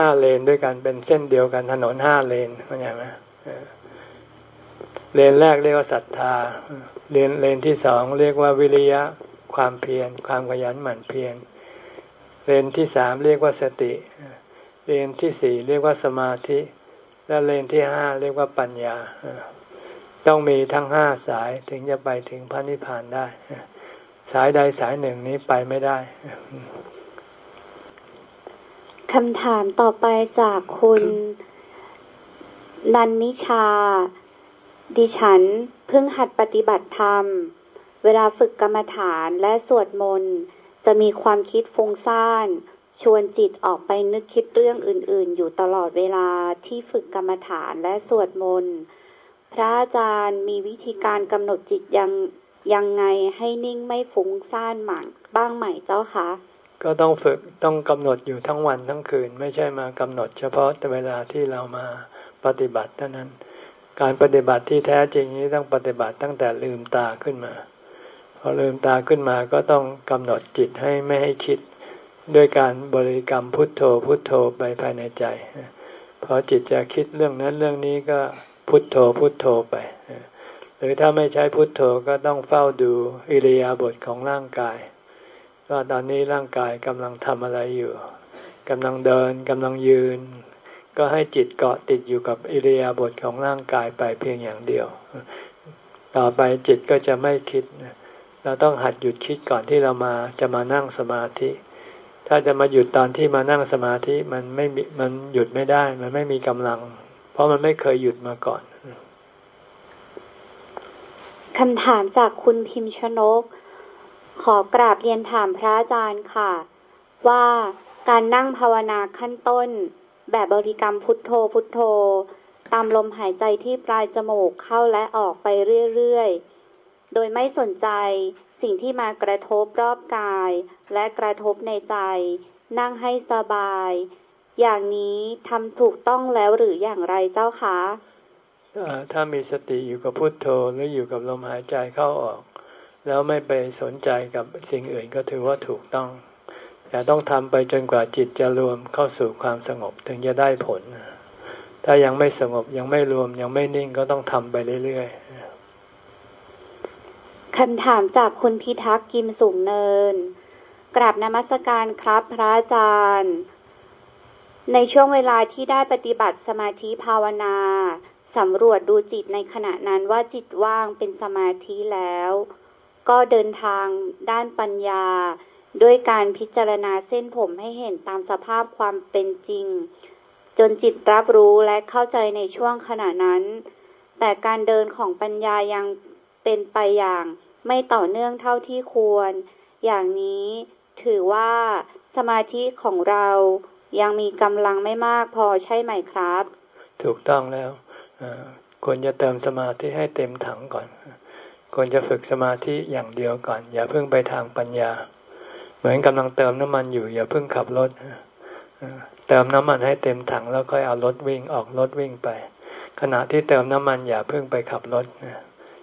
ห้าเลนด้วยกันเป็นเส้นเดียวกันถนนห้าเลนเข้าใจไหมเลนแรกเรียกว่าศรัทธา เลนเลนที่สองเรียกว่าวิริยะความเพียรความขยันหมั่นเพียรเลนที่สามเรียกว่าสติ เลนที่สี่เรียกว่าสมาธิ และเลนที่ห้าเรียกว่าปัญญา ต้องมีทั้งห้าสายถึงจะไปถึงพระนิพพานได้ สายใดสายหนึ่งนี้ไปไม่ได้ คำถามต่อไปจากคุณนันนิชา ดิฉันเพิ่งหัดปฏิบัติธรรม เวลาฝึกกรรมฐานและสวดมนต์ จะมีความคิดฟุ้งซ่าน ชวนจิตออกไปนึกคิดเรื่องอื่น ๆ อยู่ตลอดเวลาที่ฝึกกรรมฐานและสวดมนต์ พระอาจารย์มีวิธีการกำหนดจิตยังยังไงให้นิ่งไม่ฟุ้งซ่านหมั่งบ้างไหมเจ้าคะ ก็ต้องฝึกต้องกำหนดอยู่ทั้งวันทั้งคืน ไม่ใช่มากำหนดเฉพาะเวลาที่เรามาปฏิบัติเท่านั้น การปฏิบัติที่แท้จริงนี้ต้องปฏิบัติตั้งแต่ลืมตาขึ้นมา พอลืมตาขึ้นมาก็ต้องกำหนดจิตให้ไม่ให้คิด ด้วยการบริกรรมพุทโธพุทโธไปภายในใจพอจิตจะคิดเรื่องนั้นเรื่องนี้ก็พุทโธพุทโธไปหรือถ้าไม่ใช้พุทโธก็ต้องเฝ้าดูอิริยาบถของร่างกาย ว่าตอนนี้ร่างกายกำลังทำอะไรอยู่กำลังเดินกำลังยืน ก็ให้จิตเกาะติดอยู่กับอิริยาบถของร่างกายไปเพียงอย่างเดียว ต่อไปจิตก็จะไม่คิด เราต้องหัดหยุดคิดก่อนที่เรามาจะมานั่งสมาธิ ถ้าจะมาหยุดตอนที่มานั่งสมาธิมันไม่มันหยุดไม่ได้ มันไม่มีกำลัง เพราะมันไม่เคยหยุดมาก่อนคำถามจากคุณพิมพ์ชนก ขอกราบเรียนถามพระอาจารย์ค่ะ ว่าการนั่งภาวนาขั้นต้น แบบบริกรรมพุทโธพุทโธ ตามลมหายใจที่ปลายจมูกเข้าและออกไปเรื่อยๆ โดยไม่สนใจสิ่งที่มากระทบรอบกาย และกระทบในใจ นั่งให้สบาย อย่างนี้ทำถูกต้องแล้วหรืออย่างไรเจ้าคะถ้ามีสติอยู่กับพุทโธหรืออยู่กับลมหายใจเข้าออก แล้วไม่ไปสนใจกับสิ่งอื่นก็ถือว่าถูกต้อง แต่ต้องทำไปจนกว่าจิตจะรวมเข้าสู่ความสงบถึงจะได้ผล ถ้ายังไม่สงบยังไม่รวมยังไม่นิ่งก็ต้องทำไปเรื่อยๆคำถามจากคุณพิทักษ์กิมสูงเนิน กราบนมัสการครับพระอาจารย์ ในช่วงเวลาที่ได้ปฏิบัติสมาธิภาวนาสำรวจดูจิตในขณะนั้นว่าจิตว่างเป็นสมาธิแล้ว ก็เดินทางด้านปัญญา ด้วยการพิจารณาเส้นผมให้เห็นตามสภาพความเป็นจริง จนจิตรับรู้และเข้าใจในช่วงขณะนั้น แต่การเดินของปัญญายังเป็นไปอย่างไม่ต่อเนื่องเท่าที่ควร อย่างนี้ถือว่าสมาธิของเรายังมีกำลังไม่มากพอใช่ไหมครับ ถูกต้องแล้วควรจะเติมสมาธิให้เต็มถังก่อน ควรจะฝึกสมาธิอย่างเดียวก่อน อย่าเพิ่งไปทางปัญญา เหมือนกำลังเติมน้ำมันอยู่ อย่าเพิ่งขับรถเติมน้ำมันให้เต็มถังแล้วค่อยเอารถวิ่งออกรถวิ่งไป ขณะที่เติมน้ำมันอย่าเพิ่งไปขับรถ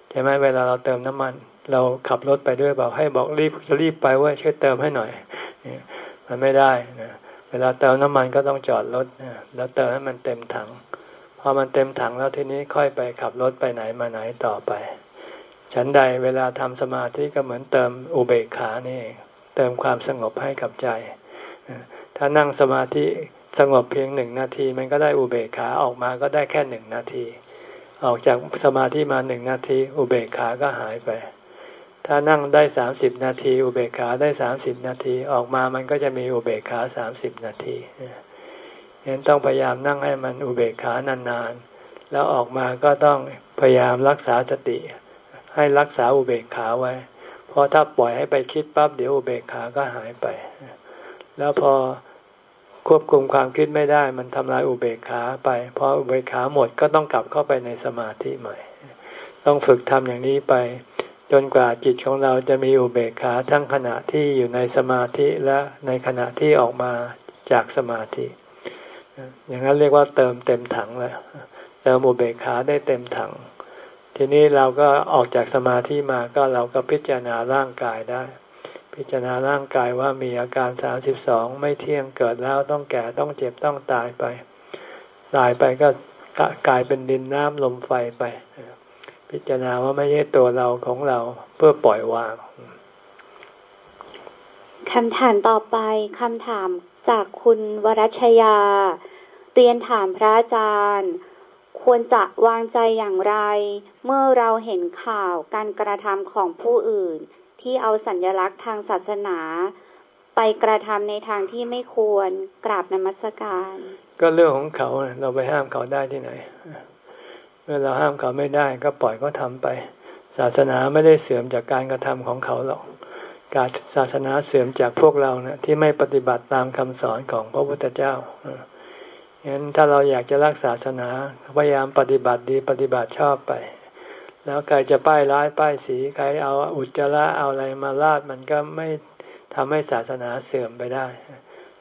ใช่ไหมเวลาเราเติมน้ำมัน เราขับรถไปด้วยบอกให้บอกรีบจะรีบไปว่าช่วยเติมให้หน่อยมันไม่ได้นะเวลาเติมน้ำมันก็ต้องจอดรถแล้วเติมให้มันเต็มถังพอมันเต็มถังแล้วทีนี้ค่อยไปขับรถไปไหนมาไหนต่อไป ฉันใดเวลาทำสมาธิก็เหมือนเติมอุเบกขานี่เติมความสงบให้กับใจ ถ้านั่งสมาธิสงบเพียงหนึ่งนาที มันก็ได้อุเบกขาออกมาก็ได้แค่หนึ่งนาที ออกจากสมาธิมาหนึ่งนาที อุเบกขาก็หายไป ถ้านั่งได้สามสิบนาที อุเบกขาได้สามสิบนาที ออกมามันก็จะมีอุเบกขาสามสิบนาทีเห็นต้องพยายามนั่งให้มันอุเบกขานานๆ แล้วออกมาก็ต้องพยายามรักษาสติ ให้รักษาอุเบกขาไว้ เพราะถ้าปล่อยให้ไปคิดปั๊บเดี๋ยวอุเบกขาก็หายไป แล้วพอควบคุมความคิดไม่ได้ มันทำลายอุเบกขาไปพออุเบกขาหมดก็ต้องกลับเข้าไปในสมาธิใหม่ ต้องฝึกทำอย่างนี้ไป จนกว่าจิตของเราจะมีอุเบกขาทั้งขณะที่อยู่ในสมาธิและในขณะที่ออกมาจากสมาธิ อย่างนั้นเรียกว่าเติมเต็มถังแล้วเติมอุเบกขาได้เต็มถัง ทีนี้เราก็ออกจากสมาธิมาก็เราก็พิจารณาร่างกายได้ พิจารณาร่างกายว่ามีอาการสามสิบสองไม่เที่ยงเกิดแล้วต้องแก่ต้องเจ็บต้องตายไป ตายไปก็กลายเป็นดินน้ำลมไฟไป พิจารณาว่าไม่ใช่ตัวเราของเราเพื่อปล่อยวางคำถามต่อไปคำถามจากคุณวรัชยา เรียนถามพระอาจารย์ ควรจะวางใจอย่างไร เมื่อเราเห็นข่าวการกระทำของผู้อื่น ที่เอาสัญลักษณ์ทางศาสนา ไปกระทำในทางที่ไม่ควรกราบนมัสการ ก็เรื่องของเขาเราไปห้ามเขาได้ที่ไหน เมื่อเราห้ามเขาไม่ได้ก็ปล่อยเขาทาไป ศาสนาไม่ได้เสื่อมจากการกระทำของเขาหรอกการศาสนาเสื่อมจากพวกเราเนะที่ไม่ปฏิบัติตามคำสอนของพระพุทธเจ้า ฉะนั้นถ้าเราอยากจะรักษาศาสนาพยายามปฏิบัติดีปฏิบัติชอบไป แล้วใครจะป้ายร้ายป้ายสีใครเอาอุจจาระเอาอะไรมาลาดมันก็ไม่ทำให้ศาสนาเสื่อมไปได้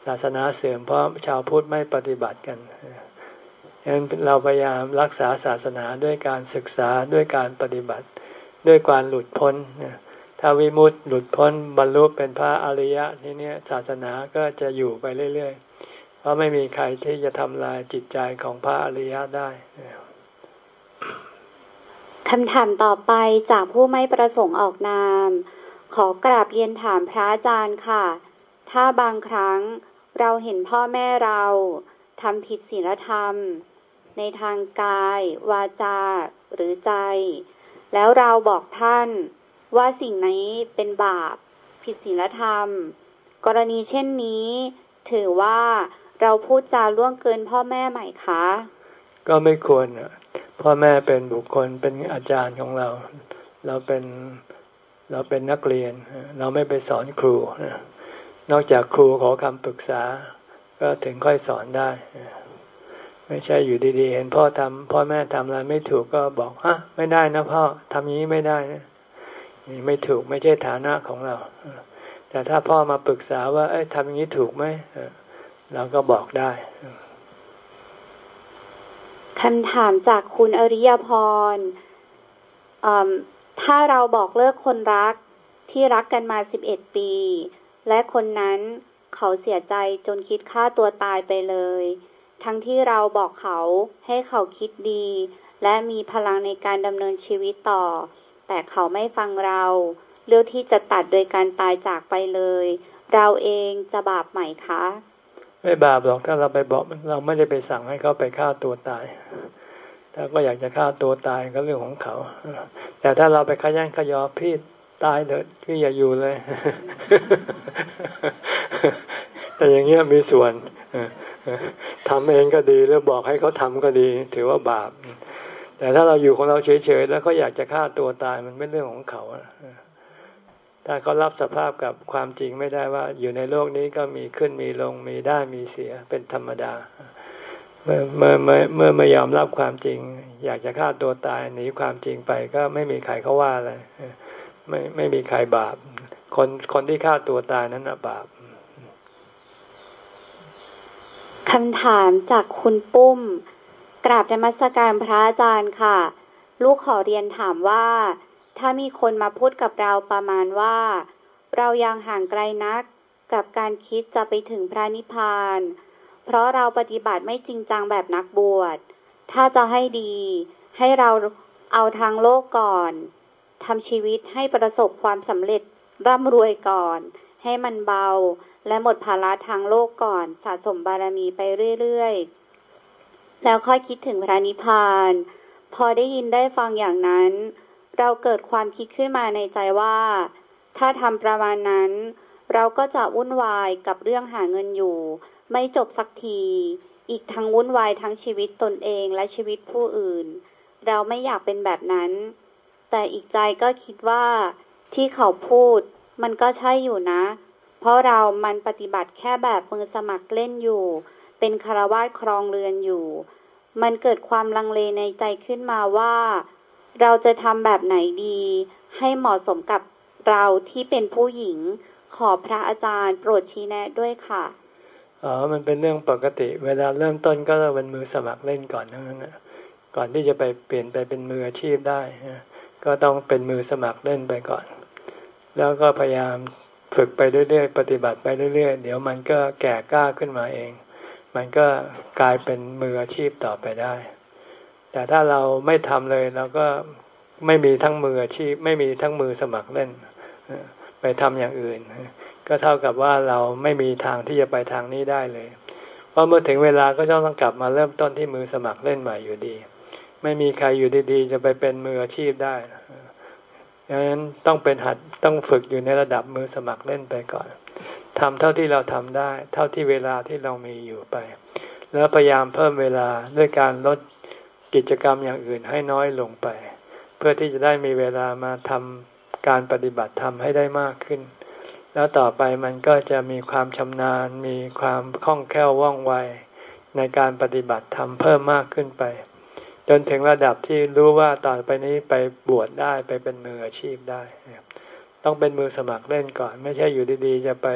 ศาสนาเสื่อมเพราะชาวพุทธไม่ปฏิบัติกันฉะนั้นเราพยายามรักษาศาสนาด้วยการศึกษาด้วยการปฏิบัติ ด้วยการหลุดพ้นถ้าวิมุตติหลุดพ้นบรรลุเป็นพระอริยะทีนี้ศาสนาก็จะอยู่ไปเรื่อยๆ ราะไม่มีใครที่จะทำลายจิตใจของพระอริยะได้คำถามต่อไปจากผู้ไม่ประสงค์ออกนาม ขอกราบเรียนถามพระอาจารย์ค่ะ ถ้าบางครั้งเราเห็นพ่อแม่เราทำผิดศีลธรรม ในทางกาย วาจา หรือใจ แล้วเราบอกท่านว่าสิ่งนี้เป็นบาป ผิดศีลธรรม กรณีเช่นนี้ถือว่า เราพูดจาล่วงเกินพ่อแม่ไหมคะ ก็ไม่ควรพ่อแม่เป็นบุคคลเป็นอาจารย์ของเรา เราเป็นเราเป็นนักเรียน เราไม่ไปสอนครู นอกจากครูขอคำปรึกษา ก็ถึงค่อยสอนได้ ไม่ใช่อยู่ดีๆ เห็นพ่อทำพ่อแม่ทำอะไรไม่ถูกก็บอกฮะไม่ได้นะพ่อทำนี้ไม่ได้นะนี่ไม่ถูกไม่ใช่ฐานะของเรา แต่ถ้าพ่อมาปรึกษาว่า เอ้ยทำอย่างนี้ถูกไหม เราก็บอกได้คำถามจากคุณอริยพร ถ้าเราบอกเลิกคนรักที่รักกันมาสิบเอ็ดปี และคนนั้นเขาเสียใจจนคิดฆ่าตัวตายไปเลย ทั้งที่เราบอกเขาให้เขาคิดดี และมีพลังในการดำเนินชีวิตต่อ แต่เขาไม่ฟังเรา เลือกที่จะตัดโดยการตายจากไปเลย เราเองจะบาปไหมคะ ไม่บาปหรอกถ้าเราไปบอกเราไม่ได้ไปสั่งให้เขาไปฆ่าตัวตาย ถ้าก็อยากจะฆ่าตัวตายก็เรื่องของเขา แต่ถ้าเราไปขยันขยอพี่ตายเถิดพี่อย่าอยู่เลย แต่อย่างเงี้ยมีส่วนทำเองก็ดีแล้วบอกให้เขาทำก็ดี ถือว่าบาป แต่ถ้าเราอยู่ของเราเฉยๆแล้วเขาอยากจะฆ่าตัวตายมันเป็นเรื่องของเขา ถ้าเขารับสภาพกับความจริงไม่ได้ว่า อยู่ในโลกนี้ก็มีขึ้นมีลงมีได้มีเสียเป็นธรรมดา เมื่อเมื่อเมื่อไม่ยอมรับความจริง อยากจะฆ่าตัวตายหนีความจริงไปก็ไม่มีใครเขาว่าอะไรไม่ไม่มีใครบาป คนคนที่ฆ่าตัวตายนั้นบาปคำถามจากคุณปุ้ม กราบธรรมสการพระอาจารย์ค่ะ ลูกขอเรียนถามว่า ถ้ามีคนมาพูดกับเราประมาณว่า เรายังห่างไกลนักกับการคิดจะไปถึงพระนิพพาน เพราะเราปฏิบัติไม่จริงจังแบบนักบวช ถ้าจะให้ดี ให้เราเอาทางโลกก่อนทำชีวิตให้ประสบความสำเร็จร่ำรวยก่อน ให้มันเบา และหมดภาระทางโลกก่อน สะสมบารมีไปเรื่อยๆ แล้วค่อยคิดถึงพระนิพพาน พอได้ยินได้ฟังอย่างนั้น เราเกิดความคิดขึ้นมาในใจว่า ถ้าทำประมาณนั้น เราก็จะวุ่นวายกับเรื่องหาเงินอยู่ ไม่จบสักที อีกทั้งวุ่นวายทั้งชีวิตตนเองและชีวิตผู้อื่น เราไม่อยากเป็นแบบนั้น แต่อีกใจก็คิดว่า ที่เขาพูด มันก็ใช่อยู่นะ เพราะเรามันปฏิบัติแค่แบบมือสมัครเล่นอยู่ เป็นคารวาสครองเรือนอยู่ มันเกิดความลังเลในใจขึ้นมาว่า เราจะทำแบบไหนดี ให้เหมาะสมกับเราที่เป็นผู้หญิง ขอพระอาจารย์โปรดชี้แนะด้วยค่ะอ๋อมันเป็นเรื่องปกติ เวลาเริ่มต้นก็เราเป็นมือสมัครเล่นก่อนทั้งนั้นนะก่อนที่จะไปเปลี่ยนไปเป็นมืออาชีพได้ก็ต้องเป็นมือสมัครเล่นไปก่อน แล้วก็พยายามฝึกไปเรื่อยๆ ปฏิบัติไปเรื่อยๆ เดี๋ยวมันก็แก่กล้าขึ้นมาเอง มันก็กลายเป็นมืออาชีพต่อไปได้ แต่ถ้าเราไม่ทำเลยเราก็ไม่มีทั้งมืออาชีพไม่มีทั้งมือสมัครเล่น ไปทำอย่างอื่น ก็เท่ากับว่าเราไม่มีทางที่จะไปทางนี้ได้เลย เพราะเมื่อถึงเวลาก็ต้องกลับมาเริ่มต้นที่มือสมัครเล่นใหม่อยู่ดี ไม่มีใครอยู่ดีๆ จะไปเป็นมืออาชีพได้ดังนั้นต้องเป็นหัดต้องฝึกอยู่ในระดับมือสมัครเล่นไปก่อนทำเท่าที่เราทำได้ เท่าที่เวลาที่เรามีอยู่ไป แล้วพยายามเพิ่มเวลาด้วยการลด กิจกรรมอย่างอื่นให้น้อยลงไป เพื่อที่จะได้มีเวลามาทำการปฏิบัติธรรมให้ได้มากขึ้น แล้วต่อไปมันก็จะมีความชำนาญ มีความคล่องแคล่วว่องไวในการปฏิบัติธรรมเพิ่มมากขึ้นไป จนถึงระดับที่รู้ว่าต่อไปนี้ไปบวชได้ไปเป็นมืออาชีพได้ ต้องเป็นมือสมัครเล่นก่อน ไม่ใช่อยู่ดีๆ จะไป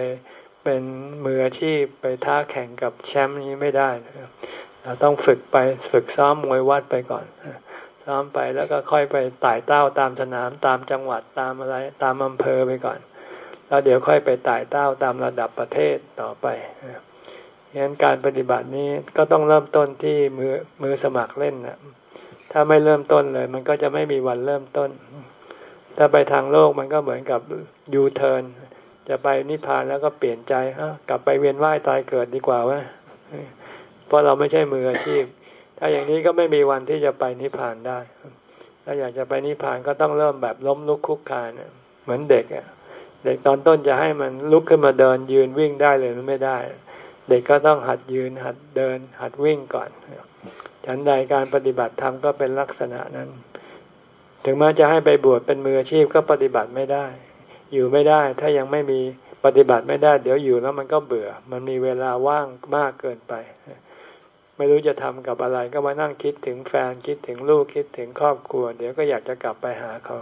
เป็นมืออาชีพไปท้าแข่งกับแชมป์นี้ไม่ได้ เราต้องฝึกไปฝึกซ้อมมวยวัดไปก่อน ซ้อมไปแล้วก็ค่อยไปไต่เต้าตามสนามตามจังหวัดตามอะไรตามอำเภอไปก่อน แล้วเดี๋ยวค่อยไปไต่เต้าตามระดับประเทศต่อไปฉะนั้นการปฏิบัตินี้ก็ต้องเริ่มต้นที่มือมือสมัครเล่นนะถ้าไม่เริ่มต้นเลย มันก็จะไม่มีวันเริ่มต้น ถ้าไปทางโลกมันก็เหมือนกับยูเทิร์นจะไปนิพพานแล้วก็เปลี่ยนใจฮะกลับไปเวียนว่ายตายเกิดดีกว่าวะ เพราะเราไม่ใช่มืออาชีพ ถ้าอย่างนี้ก็ไม่มีวันที่จะไปนิพพานได้ ถ้าอยากจะไปนิพพานก็ต้องเริ่มแบบล้มลุกคุกคานเหมือนเด็กอะเด็กตอนต้นจะให้มันลุกขึ้นมาเดินยืนวิ่งได้เลยมันไม่ได้ เด็กก็ต้องหัดยืนหัดเดิน หัดวิ่งก่อน ฉันใดการปฏิบัติธรรมก็เป็นลักษณะนั้น ถึงแม้จะให้ไปบวชเป็นมืออาชีพก็ปฏิบัติไม่ได้ อยู่ไม่ได้ ถ้ายังไม่มีปฏิบัติไม่ได้ เดี๋ยวอยู่แล้วมันก็เบื่อ มันมีเวลาว่างมากเกินไป ไม่รู้จะทำกับอะไรก็มานั่งคิดถึงแฟนคิดถึงลูกคิดถึงครอบครัว เดี๋ยวก็อยากจะกลับไปหาเขา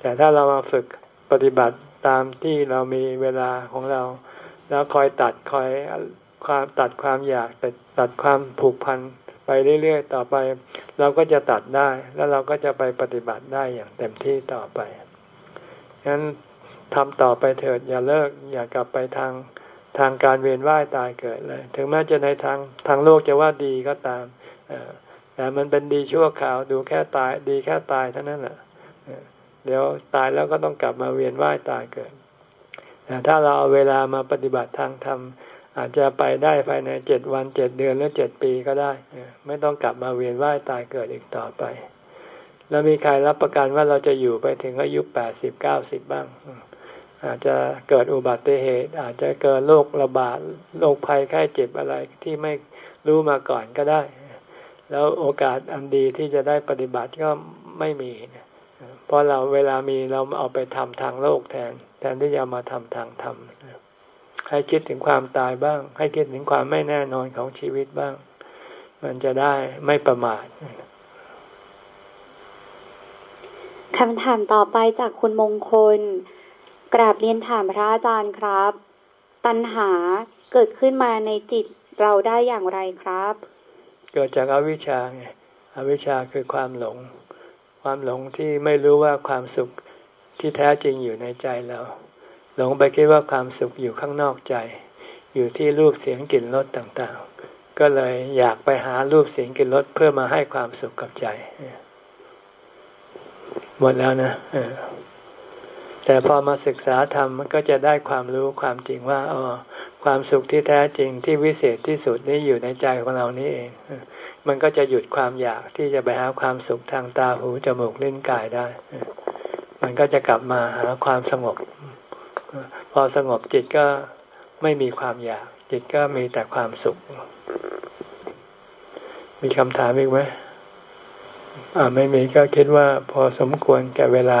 แต่ถ้าเรามาฝึกปฏิบัติตามที่เรามีเวลาของเรา แล้วคอยตัดคอยความตัดความอยากตัดตัดความผูกพันไปเรื่อยๆต่อไป เราก็จะตัดได้แล้วเราก็จะไปปฏิบัติได้อย่างเต็มที่ต่อไปฉะนั้นทำต่อไปเถิดอย่าเลิกอย่ากลับไปทาง ทางการเวียนว่ายตายเกิดเลย ถึงแม้จะในทางทางโลกจะว่าดีก็ตามแต่มันเป็นดีชั่วคราวดูแค่ตายดีแค่ตายเท่านั้นแหละเดี๋ยวตายแล้วก็ต้องกลับมาเวียนว่ายตายเกิดแต่ถ้าเราเอาเวลามาปฏิบัติทางธรรมอาจจะไปได้ภายในเจ็ดวันเจ็ดเดือนหรือเจ็ดปีก็ได้ ไม่ต้องกลับมาเวียนว่ายตายเกิดอีกต่อไป แล้วมีใครรับประกันว่าเราจะอยู่ไปถึงอายุแปดสิบเก้าสิบบ้าง อาจจะเกิดอุบัติเหตุ อาจจะเกิดโรคระบาดโรคภัยไข้เจ็บอะไรที่ไม่รู้มาก่อนก็ได้ แล้วโอกาสอันดีที่จะได้ปฏิบัติก็ไม่มี เพราะเราเวลามีเราเอาไปทำทางโลกแทน แทนที่จะมาทำทางธรรมให้คิดถึงความตายบ้าง ให้คิดถึงความไม่แน่นอนของชีวิตบ้าง มันจะได้ไม่ประมาทคำถามต่อไปจากคุณมงคล กราบเรียนถามพระอาจารย์ครับ ตัณหาเกิดขึ้นมาในจิตเราได้อย่างไรครับ เกิดจากอาวิชชาไงอวิชชาคือความหลง ความหลงที่ไม่รู้ว่าความสุขที่แท้จริงอยู่ในใจเรา หลงไปคิดว่าความสุขอยู่ข้างนอกใจ อยู่ที่รูปเสียงกลิ่นรสต่างๆ ก็เลยอยากไปหารูปเสียงกลิ่นรสเพื่อมาให้ความสุขกับใจ หมดแล้วนะ แต่พอมาศึกษาธรรมมันก็จะได้ความรู้ความจริงว่าอ๋อความสุขที่แท้จริงที่วิเศษที่สุดนี่อยู่ในใจของเรานี่เอง มันก็จะหยุดความอยากที่จะไปหาความสุขทางตาหูจมูกลิ้นกายได้ มันก็จะกลับมาหาความสงบ พอสงบจิตก็ไม่มีความอยาก จิตก็มีแต่ความสุข มีคำถามอีกไหมอ่าไม่มีก็คิดว่าพอสมควรแก่เวลา